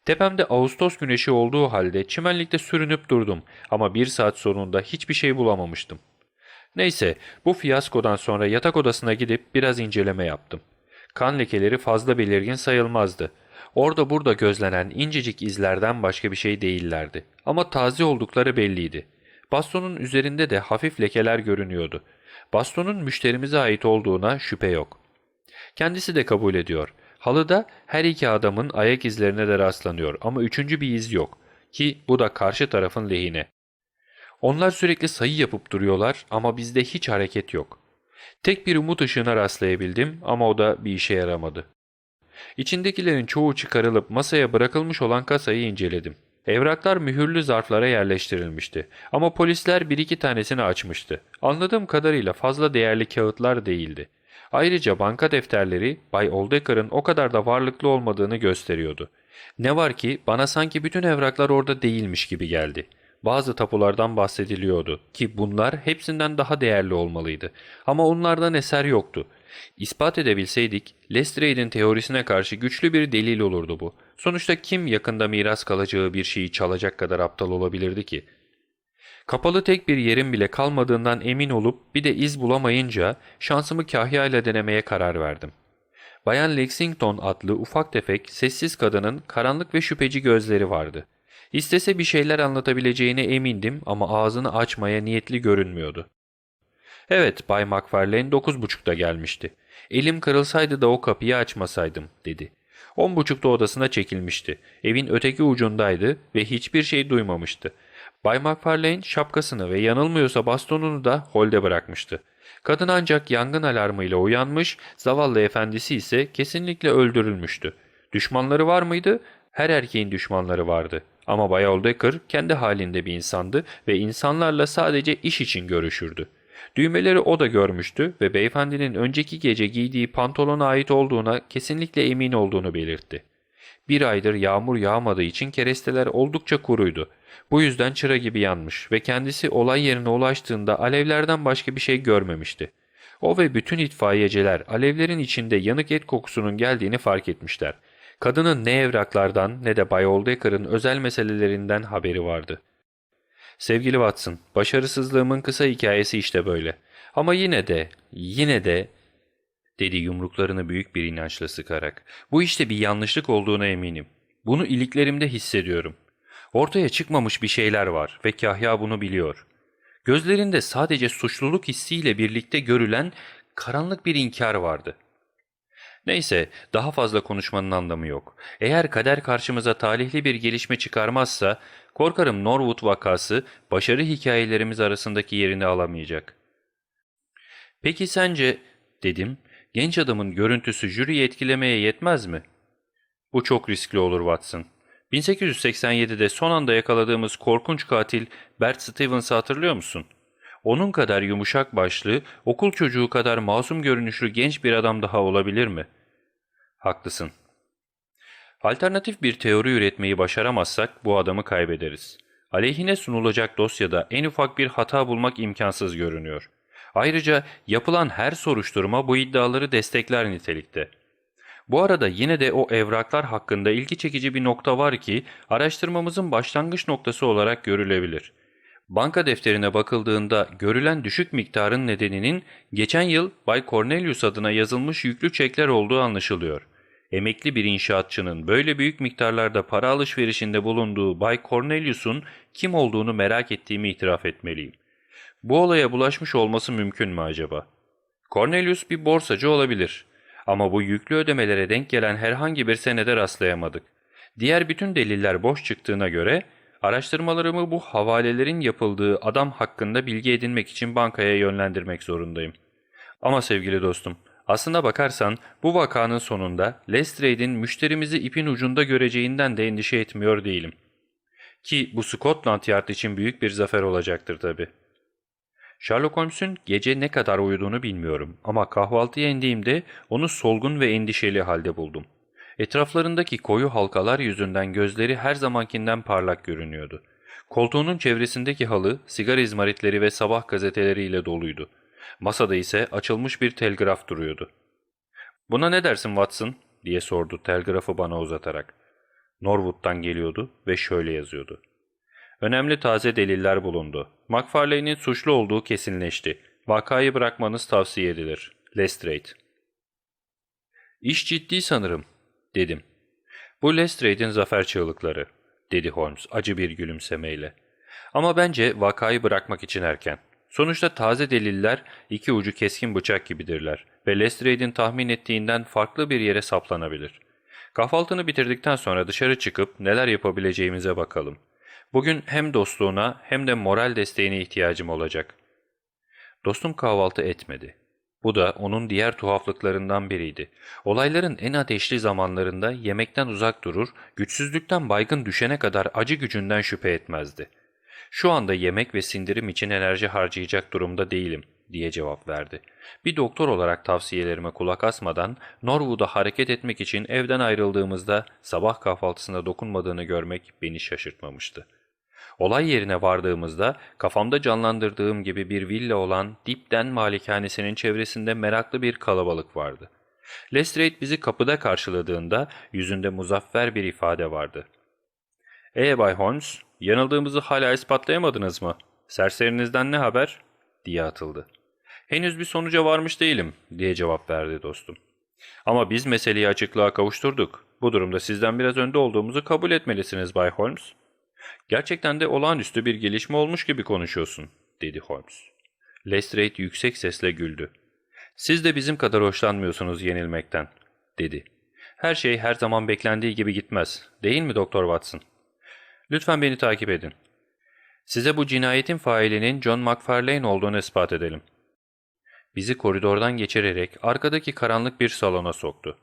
Tepemde Ağustos güneşi olduğu halde çimenlikte sürünüp durdum ama bir saat sonunda hiçbir şey bulamamıştım. Neyse bu fiyaskodan sonra yatak odasına gidip biraz inceleme yaptım. Kan lekeleri fazla belirgin sayılmazdı. Orada burada gözlenen incecik izlerden başka bir şey değillerdi. Ama taze oldukları belliydi. Bastonun üzerinde de hafif lekeler görünüyordu. Bastonun müşterimize ait olduğuna şüphe yok. Kendisi de kabul ediyor. Halıda her iki adamın ayak izlerine de rastlanıyor ama üçüncü bir iz yok. Ki bu da karşı tarafın lehine. Onlar sürekli sayı yapıp duruyorlar ama bizde hiç hareket yok. Tek bir umut ışığına rastlayabildim ama o da bir işe yaramadı. İçindekilerin çoğu çıkarılıp masaya bırakılmış olan kasayı inceledim. Evraklar mühürlü zarflara yerleştirilmişti ama polisler bir iki tanesini açmıştı. Anladığım kadarıyla fazla değerli kağıtlar değildi. Ayrıca banka defterleri Bay Oldacre'ın o kadar da varlıklı olmadığını gösteriyordu. Ne var ki bana sanki bütün evraklar orada değilmiş gibi geldi. Bazı tapulardan bahsediliyordu ki bunlar hepsinden daha değerli olmalıydı. Ama onlardan eser yoktu. İspat edebilseydik Lestrade'in teorisine karşı güçlü bir delil olurdu bu. Sonuçta kim yakında miras kalacağı bir şeyi çalacak kadar aptal olabilirdi ki? Kapalı tek bir yerin bile kalmadığından emin olup bir de iz bulamayınca şansımı kahya ile denemeye karar verdim. Bayan Lexington adlı ufak tefek, sessiz kadının karanlık ve şüpheci gözleri vardı. İstese bir şeyler anlatabileceğine emindim ama ağzını açmaya niyetli görünmüyordu. Evet, Bay McFarlane dokuz buçukta gelmişti. Elim kırılsaydı da o kapıyı açmasaydım, dedi. On buçukta odasına çekilmişti. Evin öteki ucundaydı ve hiçbir şey duymamıştı. Bay McFarlane şapkasını ve yanılmıyorsa bastonunu da holde bırakmıştı. Kadın ancak yangın alarmıyla uyanmış, zavallı efendisi ise kesinlikle öldürülmüştü. Düşmanları var mıydı? Her erkeğin düşmanları vardı. Ama Bay Oldacre kendi halinde bir insandı ve insanlarla sadece iş için görüşürdü. Düğmeleri o da görmüştü ve beyefendinin önceki gece giydiği pantolona ait olduğuna kesinlikle emin olduğunu belirtti. Bir aydır yağmur yağmadığı için keresteler oldukça kuruydu. Bu yüzden çıra gibi yanmış ve kendisi olay yerine ulaştığında alevlerden başka bir şey görmemişti. O ve bütün itfaiyeciler alevlerin içinde yanık et kokusunun geldiğini fark etmişler. Kadının ne evraklardan ne de Bay Oldacre'ın özel meselelerinden haberi vardı. Sevgili Watson, başarısızlığımın kısa hikayesi işte böyle. Ama yine de, yine de, dedi yumruklarını büyük bir inançla sıkarak. Bu işte bir yanlışlık olduğuna eminim. Bunu iliklerimde hissediyorum. Ortaya çıkmamış bir şeyler var ve Kahya bunu biliyor. Gözlerinde sadece suçluluk hissiyle birlikte görülen karanlık bir inkar vardı. Neyse, daha fazla konuşmanın anlamı yok. Eğer kader karşımıza talihli bir gelişme çıkarmazsa, korkarım Norwood vakası başarı hikayelerimiz arasındaki yerini alamayacak. Peki sence, dedim, genç adamın görüntüsü jüriyi etkilemeye yetmez mi? Bu çok riskli olur Watson. 1887'de son anda yakaladığımız korkunç katil Bert Stevens'ı hatırlıyor musun? Onun kadar yumuşak başlı, okul çocuğu kadar masum görünüşlü genç bir adam daha olabilir mi? Haklısın. Alternatif bir teori üretmeyi başaramazsak bu adamı kaybederiz. Aleyhine sunulacak dosyada en ufak bir hata bulmak imkansız görünüyor. Ayrıca yapılan her soruşturma bu iddiaları destekler nitelikte. Bu arada yine de o evraklar hakkında ilgi çekici bir nokta var ki araştırmamızın başlangıç noktası olarak görülebilir. Banka defterine bakıldığında görülen düşük miktarın nedeninin geçen yıl Bay Cornelius adına yazılmış yüklü çekler olduğu anlaşılıyor. Emekli bir inşaatçının böyle büyük miktarlarda para alışverişinde bulunduğu Bay Cornelius'un kim olduğunu merak ettiğimi itiraf etmeliyim. Bu olaya bulaşmış olması mümkün mü acaba? Cornelius bir borsacı olabilir. Ama bu yüklü ödemelere denk gelen herhangi bir senede rastlayamadık. Diğer bütün deliller boş çıktığına göre araştırmalarımı bu havalelerin yapıldığı adam hakkında bilgi edinmek için bankaya yönlendirmek zorundayım. Ama sevgili dostum, aslına bakarsan bu vakanın sonunda Lestrade'in müşterimizi ipin ucunda göreceğinden de endişe etmiyor değilim. Ki bu Scotland Yard için büyük bir zafer olacaktır tabii. Sherlock Holmes'un gece ne kadar uyuduğunu bilmiyorum ama kahvaltıya indiğimde onu solgun ve endişeli halde buldum. Etraflarındaki koyu halkalar yüzünden gözleri her zamankinden parlak görünüyordu. Koltuğunun çevresindeki halı, sigara izmaritleri ve sabah gazeteleriyle doluydu. Masada ise açılmış bir telgraf duruyordu. ''Buna ne dersin Watson?'' diye sordu telgrafı bana uzatarak. Norwood'dan geliyordu ve şöyle yazıyordu. Önemli taze deliller bulundu. McFarlane'in suçlu olduğu kesinleşti. Vakayı bırakmanız tavsiye edilir. Lestrade. İş ciddi sanırım, dedim. Bu Lestrade'in zafer çığlıkları, dedi Holmes acı bir gülümsemeyle. Ama bence vakayı bırakmak için erken. Sonuçta taze deliller iki ucu keskin bıçak gibidirler ve Lestrade'in tahmin ettiğinden farklı bir yere saplanabilir. Kahvaltını bitirdikten sonra dışarı çıkıp neler yapabileceğimize bakalım.'' Bugün hem dostluğuna hem de moral desteğine ihtiyacım olacak. Dostum kahvaltı etmedi. Bu da onun diğer tuhaflıklarından biriydi. Olayların en ateşli zamanlarında yemekten uzak durur, güçsüzlükten baygın düşene kadar acı gücünden şüphe etmezdi. Şu anda yemek ve sindirim için enerji harcayacak durumda değilim diye cevap verdi. Bir doktor olarak tavsiyelerime kulak asmadan Norwood'a hareket etmek için evden ayrıldığımızda sabah kahvaltısına dokunmadığını görmek beni şaşırtmamıştı. Olay yerine vardığımızda kafamda canlandırdığım gibi bir villa olan Dipden malikanesinin çevresinde meraklı bir kalabalık vardı. Lestrade bizi kapıda karşıladığında yüzünde muzaffer bir ifade vardı. ''Ee Bay Holmes, yanıldığımızı hala ispatlayamadınız mı? Serslerinizden ne haber?'' diye atıldı. ''Henüz bir sonuca varmış değilim.'' diye cevap verdi dostum. ''Ama biz meseleyi açıklığa kavuşturduk. Bu durumda sizden biraz önde olduğumuzu kabul etmelisiniz Bay Holmes.'' Gerçekten de olağanüstü bir gelişme olmuş gibi konuşuyorsun, dedi Holmes. Lestrade yüksek sesle güldü. Siz de bizim kadar hoşlanmıyorsunuz yenilmekten, dedi. Her şey her zaman beklendiği gibi gitmez, değil mi Doktor Watson? Lütfen beni takip edin. Size bu cinayetin failinin John McFarlane olduğunu ispat edelim. Bizi koridordan geçirerek arkadaki karanlık bir salona soktu.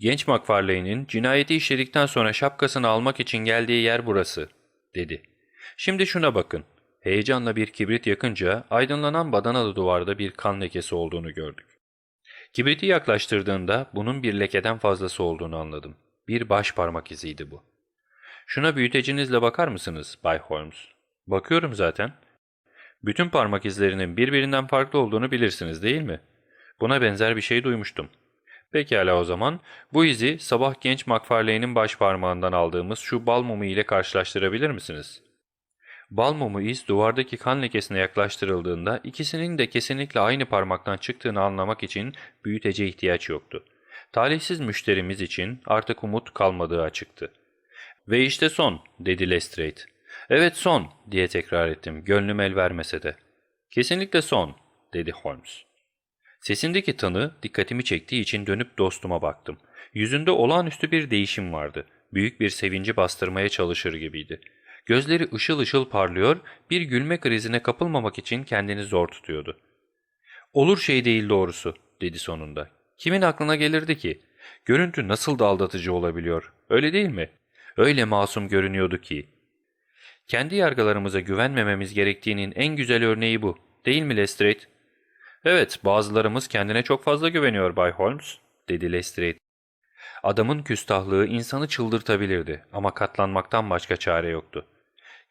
Genç McFarlane'in cinayeti işledikten sonra şapkasını almak için geldiği yer burası, dedi. Şimdi şuna bakın. Heyecanla bir kibrit yakınca aydınlanan badanalı duvarda bir kan lekesi olduğunu gördük. Kibriti yaklaştırdığında bunun bir lekeden fazlası olduğunu anladım. Bir baş parmak iziydi bu. Şuna büyütecinizle bakar mısınız Bay Holmes? Bakıyorum zaten. Bütün parmak izlerinin birbirinden farklı olduğunu bilirsiniz değil mi? Buna benzer bir şey duymuştum. Pekala o zaman bu izi sabah genç McFarlane'in baş parmağından aldığımız şu bal mumu ile karşılaştırabilir misiniz? Bal mumu iz duvardaki kan lekesine yaklaştırıldığında ikisinin de kesinlikle aynı parmaktan çıktığını anlamak için büyütece ihtiyaç yoktu. Talihsiz müşterimiz için artık umut kalmadığı açıktı. ''Ve işte son'' dedi Lestrade. ''Evet son'' diye tekrar ettim gönlüm el vermese de. ''Kesinlikle son'' dedi Holmes. Sesindeki tanı dikkatimi çektiği için dönüp dostuma baktım. Yüzünde olağanüstü bir değişim vardı. Büyük bir sevinci bastırmaya çalışır gibiydi. Gözleri ışıl ışıl parlıyor, bir gülme krizine kapılmamak için kendini zor tutuyordu. ''Olur şey değil doğrusu.'' dedi sonunda. ''Kimin aklına gelirdi ki? Görüntü nasıl da aldatıcı olabiliyor, öyle değil mi? Öyle masum görünüyordu ki.'' Kendi yargılarımıza güvenmememiz gerektiğinin en güzel örneği bu, değil mi Lestrade? ''Evet, bazılarımız kendine çok fazla güveniyor Bay Holmes.'' dedi Lestrade. Adamın küstahlığı insanı çıldırtabilirdi ama katlanmaktan başka çare yoktu.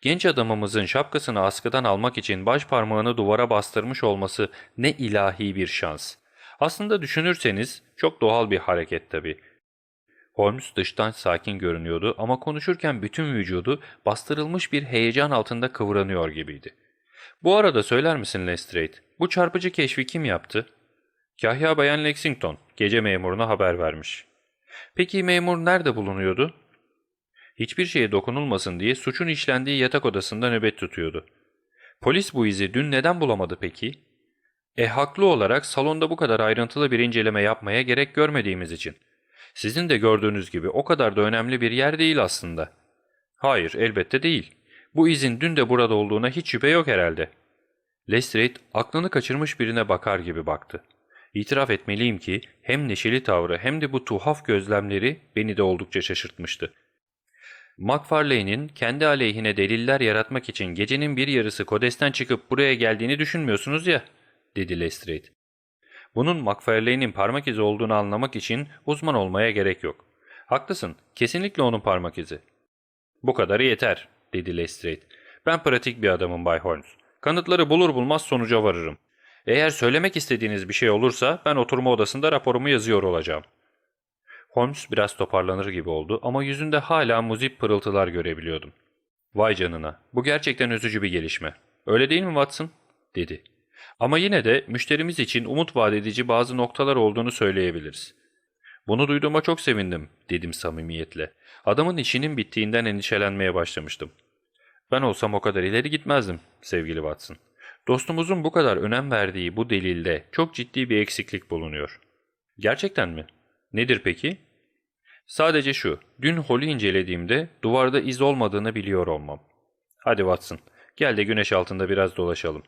Genç adamımızın şapkasını askıdan almak için baş parmağını duvara bastırmış olması ne ilahi bir şans. Aslında düşünürseniz çok doğal bir hareket tabii. Holmes dıştan sakin görünüyordu ama konuşurken bütün vücudu bastırılmış bir heyecan altında kıvranıyor gibiydi. Bu arada söyler misin Lestrade, bu çarpıcı keşfi kim yaptı? Kahya Bayan Lexington, gece memuruna haber vermiş. Peki memur nerede bulunuyordu? Hiçbir şeye dokunulmasın diye suçun işlendiği yatak odasında nöbet tutuyordu. Polis bu izi dün neden bulamadı peki? E haklı olarak salonda bu kadar ayrıntılı bir inceleme yapmaya gerek görmediğimiz için. Sizin de gördüğünüz gibi o kadar da önemli bir yer değil aslında. Hayır, elbette değil. Bu izin dün de burada olduğuna hiç şüphe yok herhalde. Lestrade aklını kaçırmış birine bakar gibi baktı. İtiraf etmeliyim ki hem neşeli tavrı hem de bu tuhaf gözlemleri beni de oldukça şaşırtmıştı. McFarlane'in kendi aleyhine deliller yaratmak için gecenin bir yarısı Kodes'ten çıkıp buraya geldiğini düşünmüyorsunuz ya, dedi Lestrade. Bunun McFarlane'in parmak izi olduğunu anlamak için uzman olmaya gerek yok. Haklısın, kesinlikle onun parmak izi. Bu kadarı yeter, dedi Lestrade. Ben pratik bir adamım Bay Holmes. Kanıtları bulur bulmaz sonuca varırım. Eğer söylemek istediğiniz bir şey olursa ben oturma odasında raporumu yazıyor olacağım. Holmes biraz toparlanır gibi oldu ama yüzünde hala muzip pırıltılar görebiliyordum. Vay canına, bu gerçekten üzücü bir gelişme. Öyle değil mi Watson? dedi. Ama yine de müşterimiz için umut vaat edici bazı noktalar olduğunu söyleyebiliriz. Bunu duyduğuma çok sevindim, dedim samimiyetle. Adamın işinin bittiğinden endişelenmeye başlamıştım. Ben olsam o kadar ileri gitmezdim, sevgili Watson. Dostumuzun bu kadar önem verdiği bu delilde çok ciddi bir eksiklik bulunuyor. Gerçekten mi? Nedir peki? Sadece şu, dün holü incelediğimde duvarda iz olmadığını biliyor olmam. Hadi Watson, gel de güneş altında biraz dolaşalım.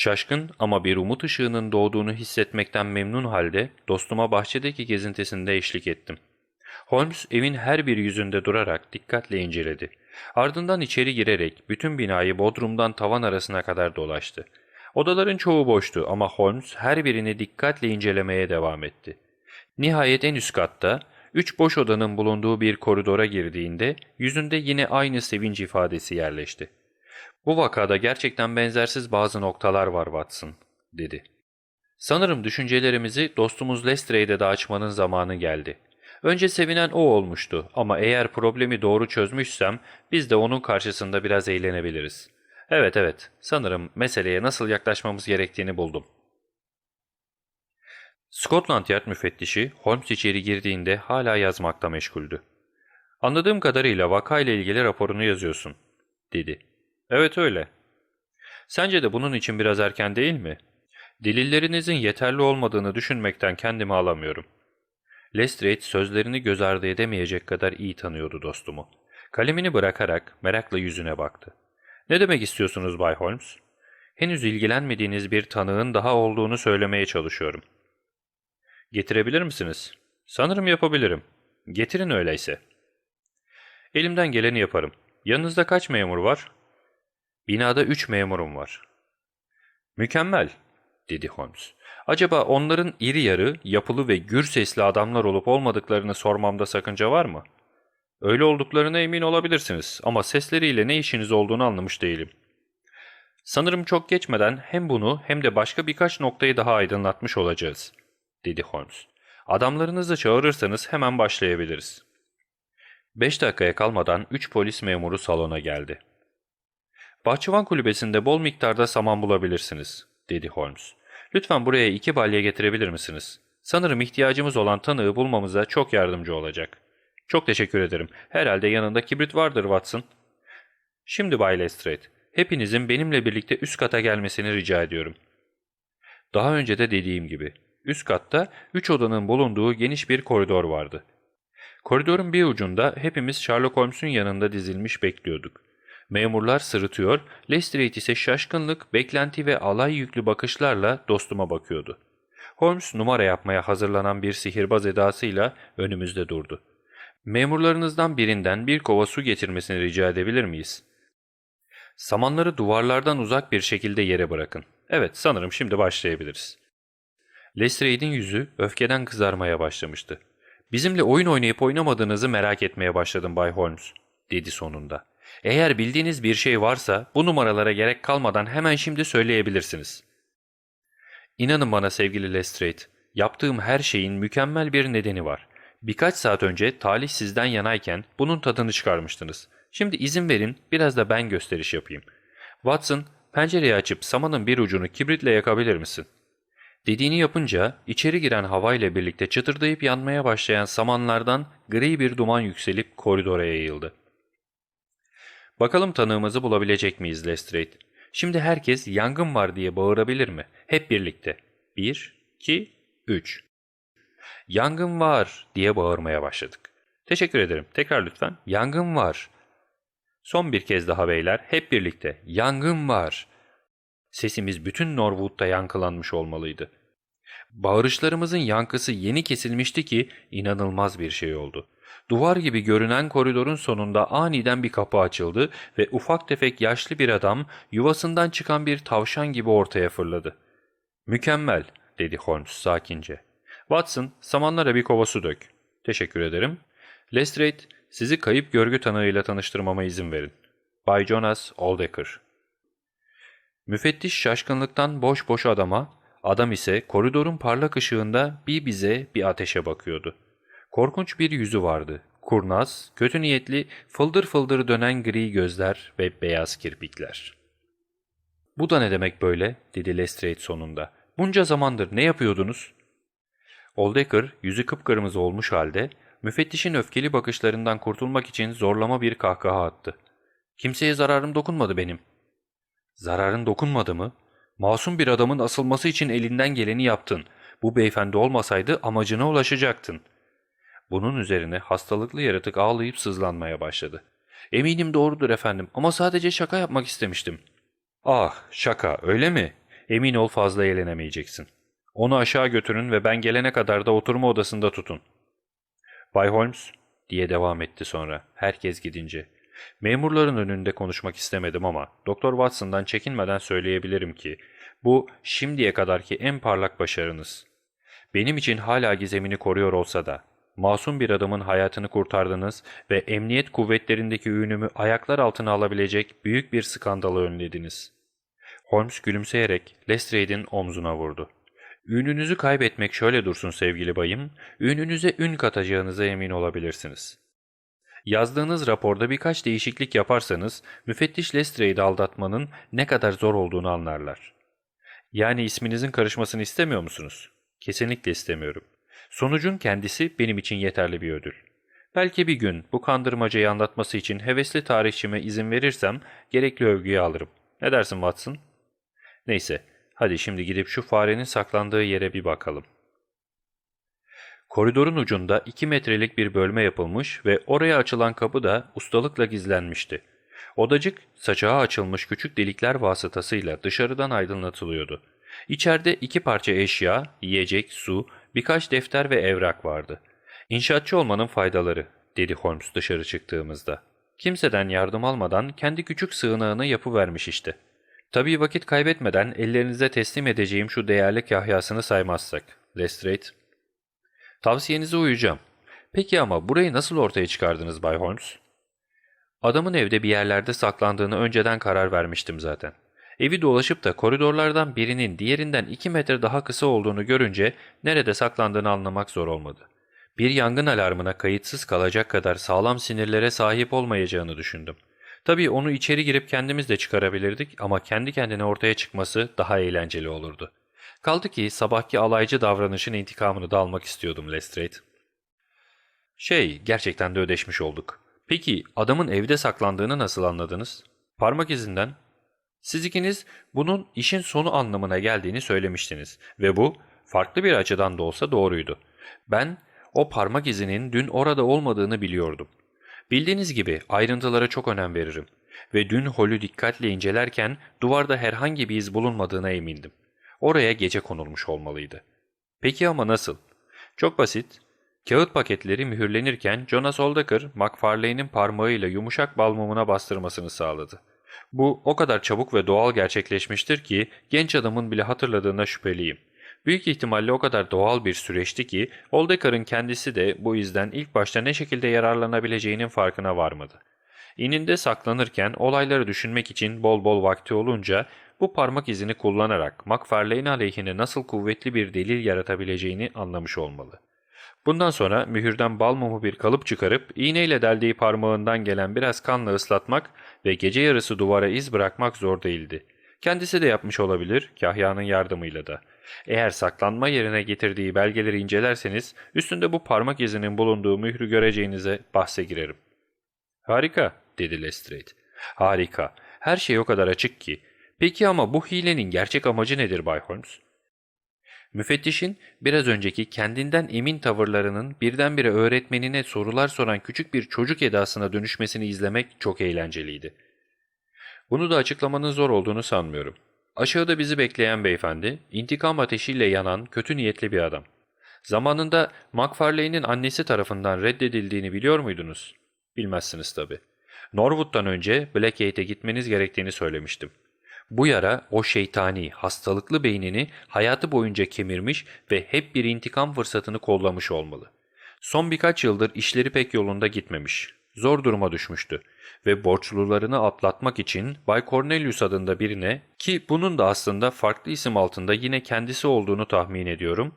Şaşkın ama bir umut ışığının doğduğunu hissetmekten memnun halde dostuma bahçedeki gezintisinde eşlik ettim. Holmes evin her bir yüzünde durarak dikkatle inceledi. Ardından içeri girerek bütün binayı bodrumdan tavan arasına kadar dolaştı. Odaların çoğu boştu ama Holmes her birini dikkatle incelemeye devam etti. Nihayet en üst katta, üç boş odanın bulunduğu bir koridora girdiğinde yüzünde yine aynı sevinç ifadesi yerleşti. Bu vakada gerçekten benzersiz bazı noktalar var Watson, dedi. Sanırım düşüncelerimizi dostumuz Lestrade'e de açmanın zamanı geldi. Önce sevinen o olmuştu ama eğer problemi doğru çözmüşsem biz de onun karşısında biraz eğlenebiliriz. Evet evet, sanırım meseleye nasıl yaklaşmamız gerektiğini buldum. Scotland Yard müfettişi Holmes içeri girdiğinde hala yazmakta meşguldü. Anladığım kadarıyla vakayla ilgili raporunu yazıyorsun, dedi. Evet öyle. Sence de bunun için biraz erken değil mi? Delillerinizin yeterli olmadığını düşünmekten kendimi alamıyorum. Lestrade sözlerini göz ardı edemeyecek kadar iyi tanıyordu dostumu. Kalemini bırakarak merakla yüzüne baktı. Ne demek istiyorsunuz Bay Holmes? Henüz ilgilenmediğiniz bir tanığın daha olduğunu söylemeye çalışıyorum. Getirebilir misiniz? Sanırım yapabilirim. Getirin öyleyse. Elimden geleni yaparım. Yanınızda kaç memur var? Binada üç memurum var. Mükemmel, dedi Holmes. Acaba onların iri yarı, yapılı ve gür sesli adamlar olup olmadıklarını sormamda sakınca var mı? Öyle olduklarına emin olabilirsiniz ama sesleriyle ne işiniz olduğunu anlamış değilim. Sanırım çok geçmeden hem bunu hem de başka birkaç noktayı daha aydınlatmış olacağız, dedi Holmes. Adamlarınızı çağırırsanız hemen başlayabiliriz. Beş dakikaya kalmadan üç polis memuru salona geldi. Bahçıvan kulübesinde bol miktarda saman bulabilirsiniz, dedi Holmes. Lütfen buraya iki balya getirebilir misiniz? Sanırım ihtiyacımız olan tanığı bulmamıza çok yardımcı olacak. Çok teşekkür ederim. Herhalde yanında kibrit vardır Watson. Şimdi Bay Lestrade, hepinizin benimle birlikte üst kata gelmesini rica ediyorum. Daha önce de dediğim gibi, üst katta üç odanın bulunduğu geniş bir koridor vardı. Koridorun bir ucunda hepimiz Sherlock Holmes'un yanında dizilmiş bekliyorduk. Memurlar sırıtıyor, Lestrade ise şaşkınlık, beklenti ve alay yüklü bakışlarla dostuma bakıyordu. Holmes numara yapmaya hazırlanan bir sihirbaz edasıyla önümüzde durdu. Memurlarınızdan birinden bir kova su getirmesini rica edebilir miyiz? Samanları duvarlardan uzak bir şekilde yere bırakın. Evet, sanırım şimdi başlayabiliriz. Lestrade'in yüzü öfkeden kızarmaya başlamıştı. Bizimle oyun oynayıp oynamadığınızı merak etmeye başladım Bay Holmes, dedi sonunda. Eğer bildiğiniz bir şey varsa bu numaralara gerek kalmadan hemen şimdi söyleyebilirsiniz. İnanın bana sevgili Lestrade, yaptığım her şeyin mükemmel bir nedeni var. Birkaç saat önce talih sizden yanayken bunun tadını çıkarmıştınız. Şimdi izin verin biraz da ben gösteriş yapayım. Watson, pencereyi açıp samanın bir ucunu kibritle yakabilir misin? Dediğini yapınca içeri giren havayla birlikte çıtırdayıp yanmaya başlayan samanlardan gri bir duman yükselip koridora yayıldı. Bakalım tanığımızı bulabilecek miyiz Lestrade? Şimdi herkes yangın var diye bağırabilir mi? Hep birlikte. 1, 2, 3. Yangın var diye bağırmaya başladık. Teşekkür ederim. Tekrar lütfen. Yangın var. Son bir kez daha beyler. Hep birlikte. Yangın var. Sesimiz bütün Norwood'da yankılanmış olmalıydı. Bağırışlarımızın yankısı yeni kesilmişti ki inanılmaz bir şey oldu. Duvar gibi görünen koridorun sonunda aniden bir kapı açıldı ve ufak tefek yaşlı bir adam yuvasından çıkan bir tavşan gibi ortaya fırladı. ''Mükemmel'' dedi Holmes sakince. ''Watson, samanlara bir kova su dök.'' ''Teşekkür ederim.'' ''Lestrade, sizi kayıp görgü tanığıyla tanıştırmama izin verin.'' ''Bay Jonas Oldecker.'' Müfettiş şaşkınlıktan boş boş adama, adam ise koridorun parlak ışığında bir bize bir ateşe bakıyordu. Korkunç bir yüzü vardı. Kurnaz, kötü niyetli, fıldır fıldır dönen gri gözler ve beyaz kirpikler. ''Bu da ne demek böyle?'' dedi Lestrade sonunda. ''Bunca zamandır ne yapıyordunuz?'' Oldecker yüzü kıpkırmızı olmuş halde müfettişin öfkeli bakışlarından kurtulmak için zorlama bir kahkaha attı. ''Kimseye zararım dokunmadı benim.'' ''Zararın dokunmadı mı? Masum bir adamın asılması için elinden geleni yaptın. Bu beyefendi olmasaydı amacına ulaşacaktın.'' Bunun üzerine hastalıklı yaratık ağlayıp sızlanmaya başladı. ''Eminim doğrudur efendim ama sadece şaka yapmak istemiştim.'' ''Ah şaka öyle mi? Emin ol fazla eğlenemeyeceksin. Onu aşağı götürün ve ben gelene kadar da oturma odasında tutun.'' ''Bay Holmes'' diye devam etti sonra herkes gidince. Memurların önünde konuşmak istemedim ama Doktor Watson'dan çekinmeden söyleyebilirim ki bu şimdiye kadarki en parlak başarınız. Benim için hala gizemini koruyor olsa da masum bir adamın hayatını kurtardınız ve emniyet kuvvetlerindeki ünümü ayaklar altına alabilecek büyük bir skandalı önlediniz. Holmes gülümseyerek Lestrade'in omzuna vurdu. Ününüzü kaybetmek şöyle dursun sevgili bayım, ününüze ün katacağınıza emin olabilirsiniz. Yazdığınız raporda birkaç değişiklik yaparsanız müfettiş Lestrade'i aldatmanın ne kadar zor olduğunu anlarlar. Yani isminizin karışmasını istemiyor musunuz? Kesinlikle istemiyorum. Sonucun kendisi benim için yeterli bir ödül. Belki bir gün bu kandırmacayı anlatması için hevesli tarihçime izin verirsem gerekli övgüyü alırım. Ne dersin Watson? Neyse, hadi şimdi gidip şu farenin saklandığı yere bir bakalım. Koridorun ucunda iki metrelik bir bölme yapılmış ve oraya açılan kapı da ustalıkla gizlenmişti. Odacık saçağı açılmış küçük delikler vasıtasıyla dışarıdan aydınlatılıyordu. İçeride iki parça eşya, yiyecek, su, birkaç defter ve evrak vardı. İnşaatçı olmanın faydaları, dedi Holmes dışarı çıktığımızda. Kimseden yardım almadan kendi küçük sığınağını yapıvermiş işte. Tabii vakit kaybetmeden ellerinize teslim edeceğim şu değerli kahyasını saymazsak. Lestrade. Tavsiyenize uyacağım. Peki ama burayı nasıl ortaya çıkardınız Bay Holmes? Adamın evde bir yerlerde saklandığını önceden karar vermiştim zaten. Evi dolaşıp da koridorlardan birinin diğerinden iki metre daha kısa olduğunu görünce nerede saklandığını anlamak zor olmadı. Bir yangın alarmına kayıtsız kalacak kadar sağlam sinirlere sahip olmayacağını düşündüm. Tabii onu içeri girip kendimiz de çıkarabilirdik ama kendi kendine ortaya çıkması daha eğlenceli olurdu. Kaldı ki sabahki alaycı davranışın intikamını da almak istiyordum Lestrade. Şey, gerçekten de ödeşmiş olduk. Peki adamın evde saklandığını nasıl anladınız? Parmak izinden. Siz ikiniz bunun işin sonu anlamına geldiğini söylemiştiniz ve bu farklı bir açıdan da olsa doğruydu. Ben o parmak izinin dün orada olmadığını biliyordum. Bildiğiniz gibi ayrıntılara çok önem veririm ve dün holü dikkatle incelerken duvarda herhangi bir iz bulunmadığına emindim. Oraya gece konulmuş olmalıydı. Peki ama nasıl? Çok basit. Kağıt paketleri mühürlenirken Jonas Oldaker, McFarlane'in parmağıyla yumuşak bal mumuna bastırmasını sağladı. Bu o kadar çabuk ve doğal gerçekleşmiştir ki genç adamın bile hatırladığına şüpheliyim. Büyük ihtimalle o kadar doğal bir süreçti ki Oldekar'ın kendisi de bu izden ilk başta ne şekilde yararlanabileceğinin farkına varmadı. İninde saklanırken olayları düşünmek için bol bol vakti olunca bu parmak izini kullanarak McFarlane aleyhine nasıl kuvvetli bir delil yaratabileceğini anlamış olmalı. Bundan sonra mühürden bal mumu bir kalıp çıkarıp iğneyle deldiği parmağından gelen biraz kanla ıslatmak ve gece yarısı duvara iz bırakmak zor değildi. Kendisi de yapmış olabilir, kahyanın yardımıyla da. Eğer saklanma yerine getirdiği belgeleri incelerseniz üstünde bu parmak izinin bulunduğu mührü göreceğinize bahse girerim. Harika, dedi Lestrade. Harika. Her şey o kadar açık ki. Peki ama bu hilenin gerçek amacı nedir Bay Holmes? Müfettişin biraz önceki kendinden emin tavırlarının birdenbire öğretmenine sorular soran küçük bir çocuk edasına dönüşmesini izlemek çok eğlenceliydi. Bunu da açıklamanın zor olduğunu sanmıyorum. Aşağıda bizi bekleyen beyefendi, intikam ateşiyle yanan kötü niyetli bir adam. Zamanında McFarlane'in annesi tarafından reddedildiğini biliyor muydunuz? Bilmezsiniz tabii. Norwood'dan önce Blackgate'e gitmeniz gerektiğini söylemiştim. Bu yara o şeytani, hastalıklı beynini hayatı boyunca kemirmiş ve hep bir intikam fırsatını kollamış olmalı. Son birkaç yıldır işleri pek yolunda gitmemiş. Zor duruma düşmüştü ve borçlularını atlatmak için Bay Cornelius adında birine ki bunun da aslında farklı isim altında yine kendisi olduğunu tahmin ediyorum,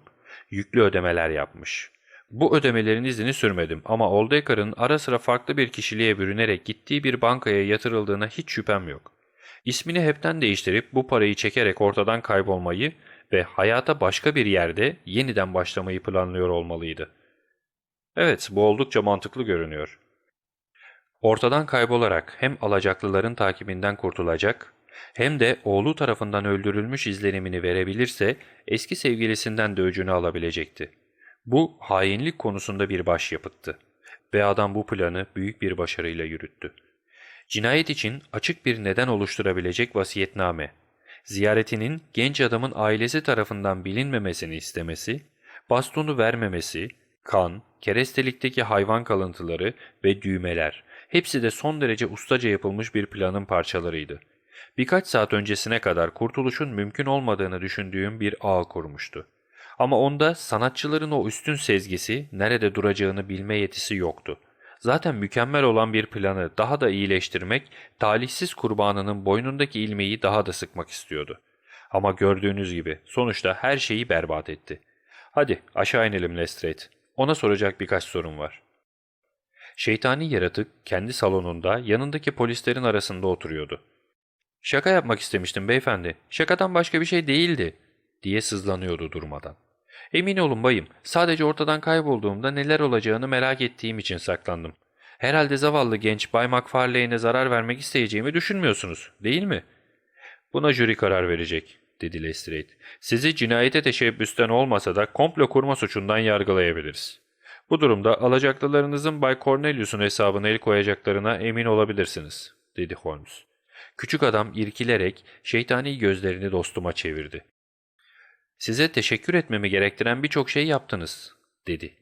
yüklü ödemeler yapmış. Bu ödemelerin izini sürmedim ama Oldekar'ın ara sıra farklı bir kişiliğe bürünerek gittiği bir bankaya yatırıldığına hiç şüphem yok. İsmini hepten değiştirip bu parayı çekerek ortadan kaybolmayı ve hayata başka bir yerde yeniden başlamayı planlıyor olmalıydı. Evet, bu oldukça mantıklı görünüyor. Ortadan kaybolarak hem alacaklıların takibinden kurtulacak hem de oğlu tarafından öldürülmüş izlenimini verebilirse eski sevgilisinden de öcünü alabilecekti. Bu hainlik konusunda bir başyapıttı ve adam bu planı büyük bir başarıyla yürüttü. Cinayet için açık bir neden oluşturabilecek vasiyetname, ziyaretinin genç adamın ailesi tarafından bilinmemesini istemesi, bastonu vermemesi, kan, kerestelikteki hayvan kalıntıları ve düğmeler hepsi de son derece ustaca yapılmış bir planın parçalarıydı. Birkaç saat öncesine kadar kurtuluşun mümkün olmadığını düşündüğüm bir ağ kurmuştu. Ama onda sanatçıların o üstün sezgisi, nerede duracağını bilme yetisi yoktu. Zaten mükemmel olan bir planı daha da iyileştirmek, talihsiz kurbanının boynundaki ilmeği daha da sıkmak istiyordu. Ama gördüğünüz gibi sonuçta her şeyi berbat etti. Hadi aşağı inelim Lestrade. Ona soracak birkaç sorun var. Şeytani yaratık kendi salonunda yanındaki polislerin arasında oturuyordu. Şaka yapmak istemiştim beyefendi. Şakadan başka bir şey değildi diye sızlanıyordu durmadan. Emin olun bayım, sadece ortadan kaybolduğumda neler olacağını merak ettiğim için saklandım. Herhalde zavallı genç Bay McFarlane'e zarar vermek isteyeceğimi düşünmüyorsunuz, değil mi? Buna jüri karar verecek, dedi Lestrade. Sizi cinayete teşebbüsten olmasa da komplo kurma suçundan yargılayabiliriz. Bu durumda alacaklılarınızın Bay Cornelius'un hesabına el koyacaklarına emin olabilirsiniz, dedi Holmes. Küçük adam irkilerek şeytani gözlerini dostuma çevirdi. Size teşekkür etmemi gerektiren birçok şey yaptınız, dedi.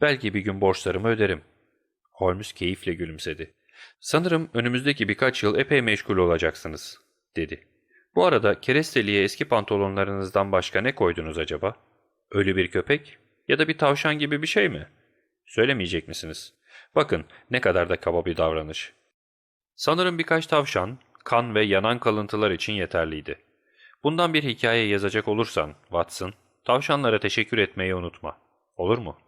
Belki bir gün borçlarımı öderim. Holmes keyifle gülümsedi. Sanırım önümüzdeki birkaç yıl epey meşgul olacaksınız, dedi. Bu arada keresteliğe eski pantolonlarınızdan başka ne koydunuz acaba? Ölü bir köpek ya da bir tavşan gibi bir şey mi? Söylemeyecek misiniz? Bakın ne kadar da kaba bir davranış. Sanırım birkaç tavşan, kan ve yanan kalıntılar için yeterliydi. Bundan bir hikaye yazacak olursan, Watson, tavşanlara teşekkür etmeyi unutma. Olur mu?''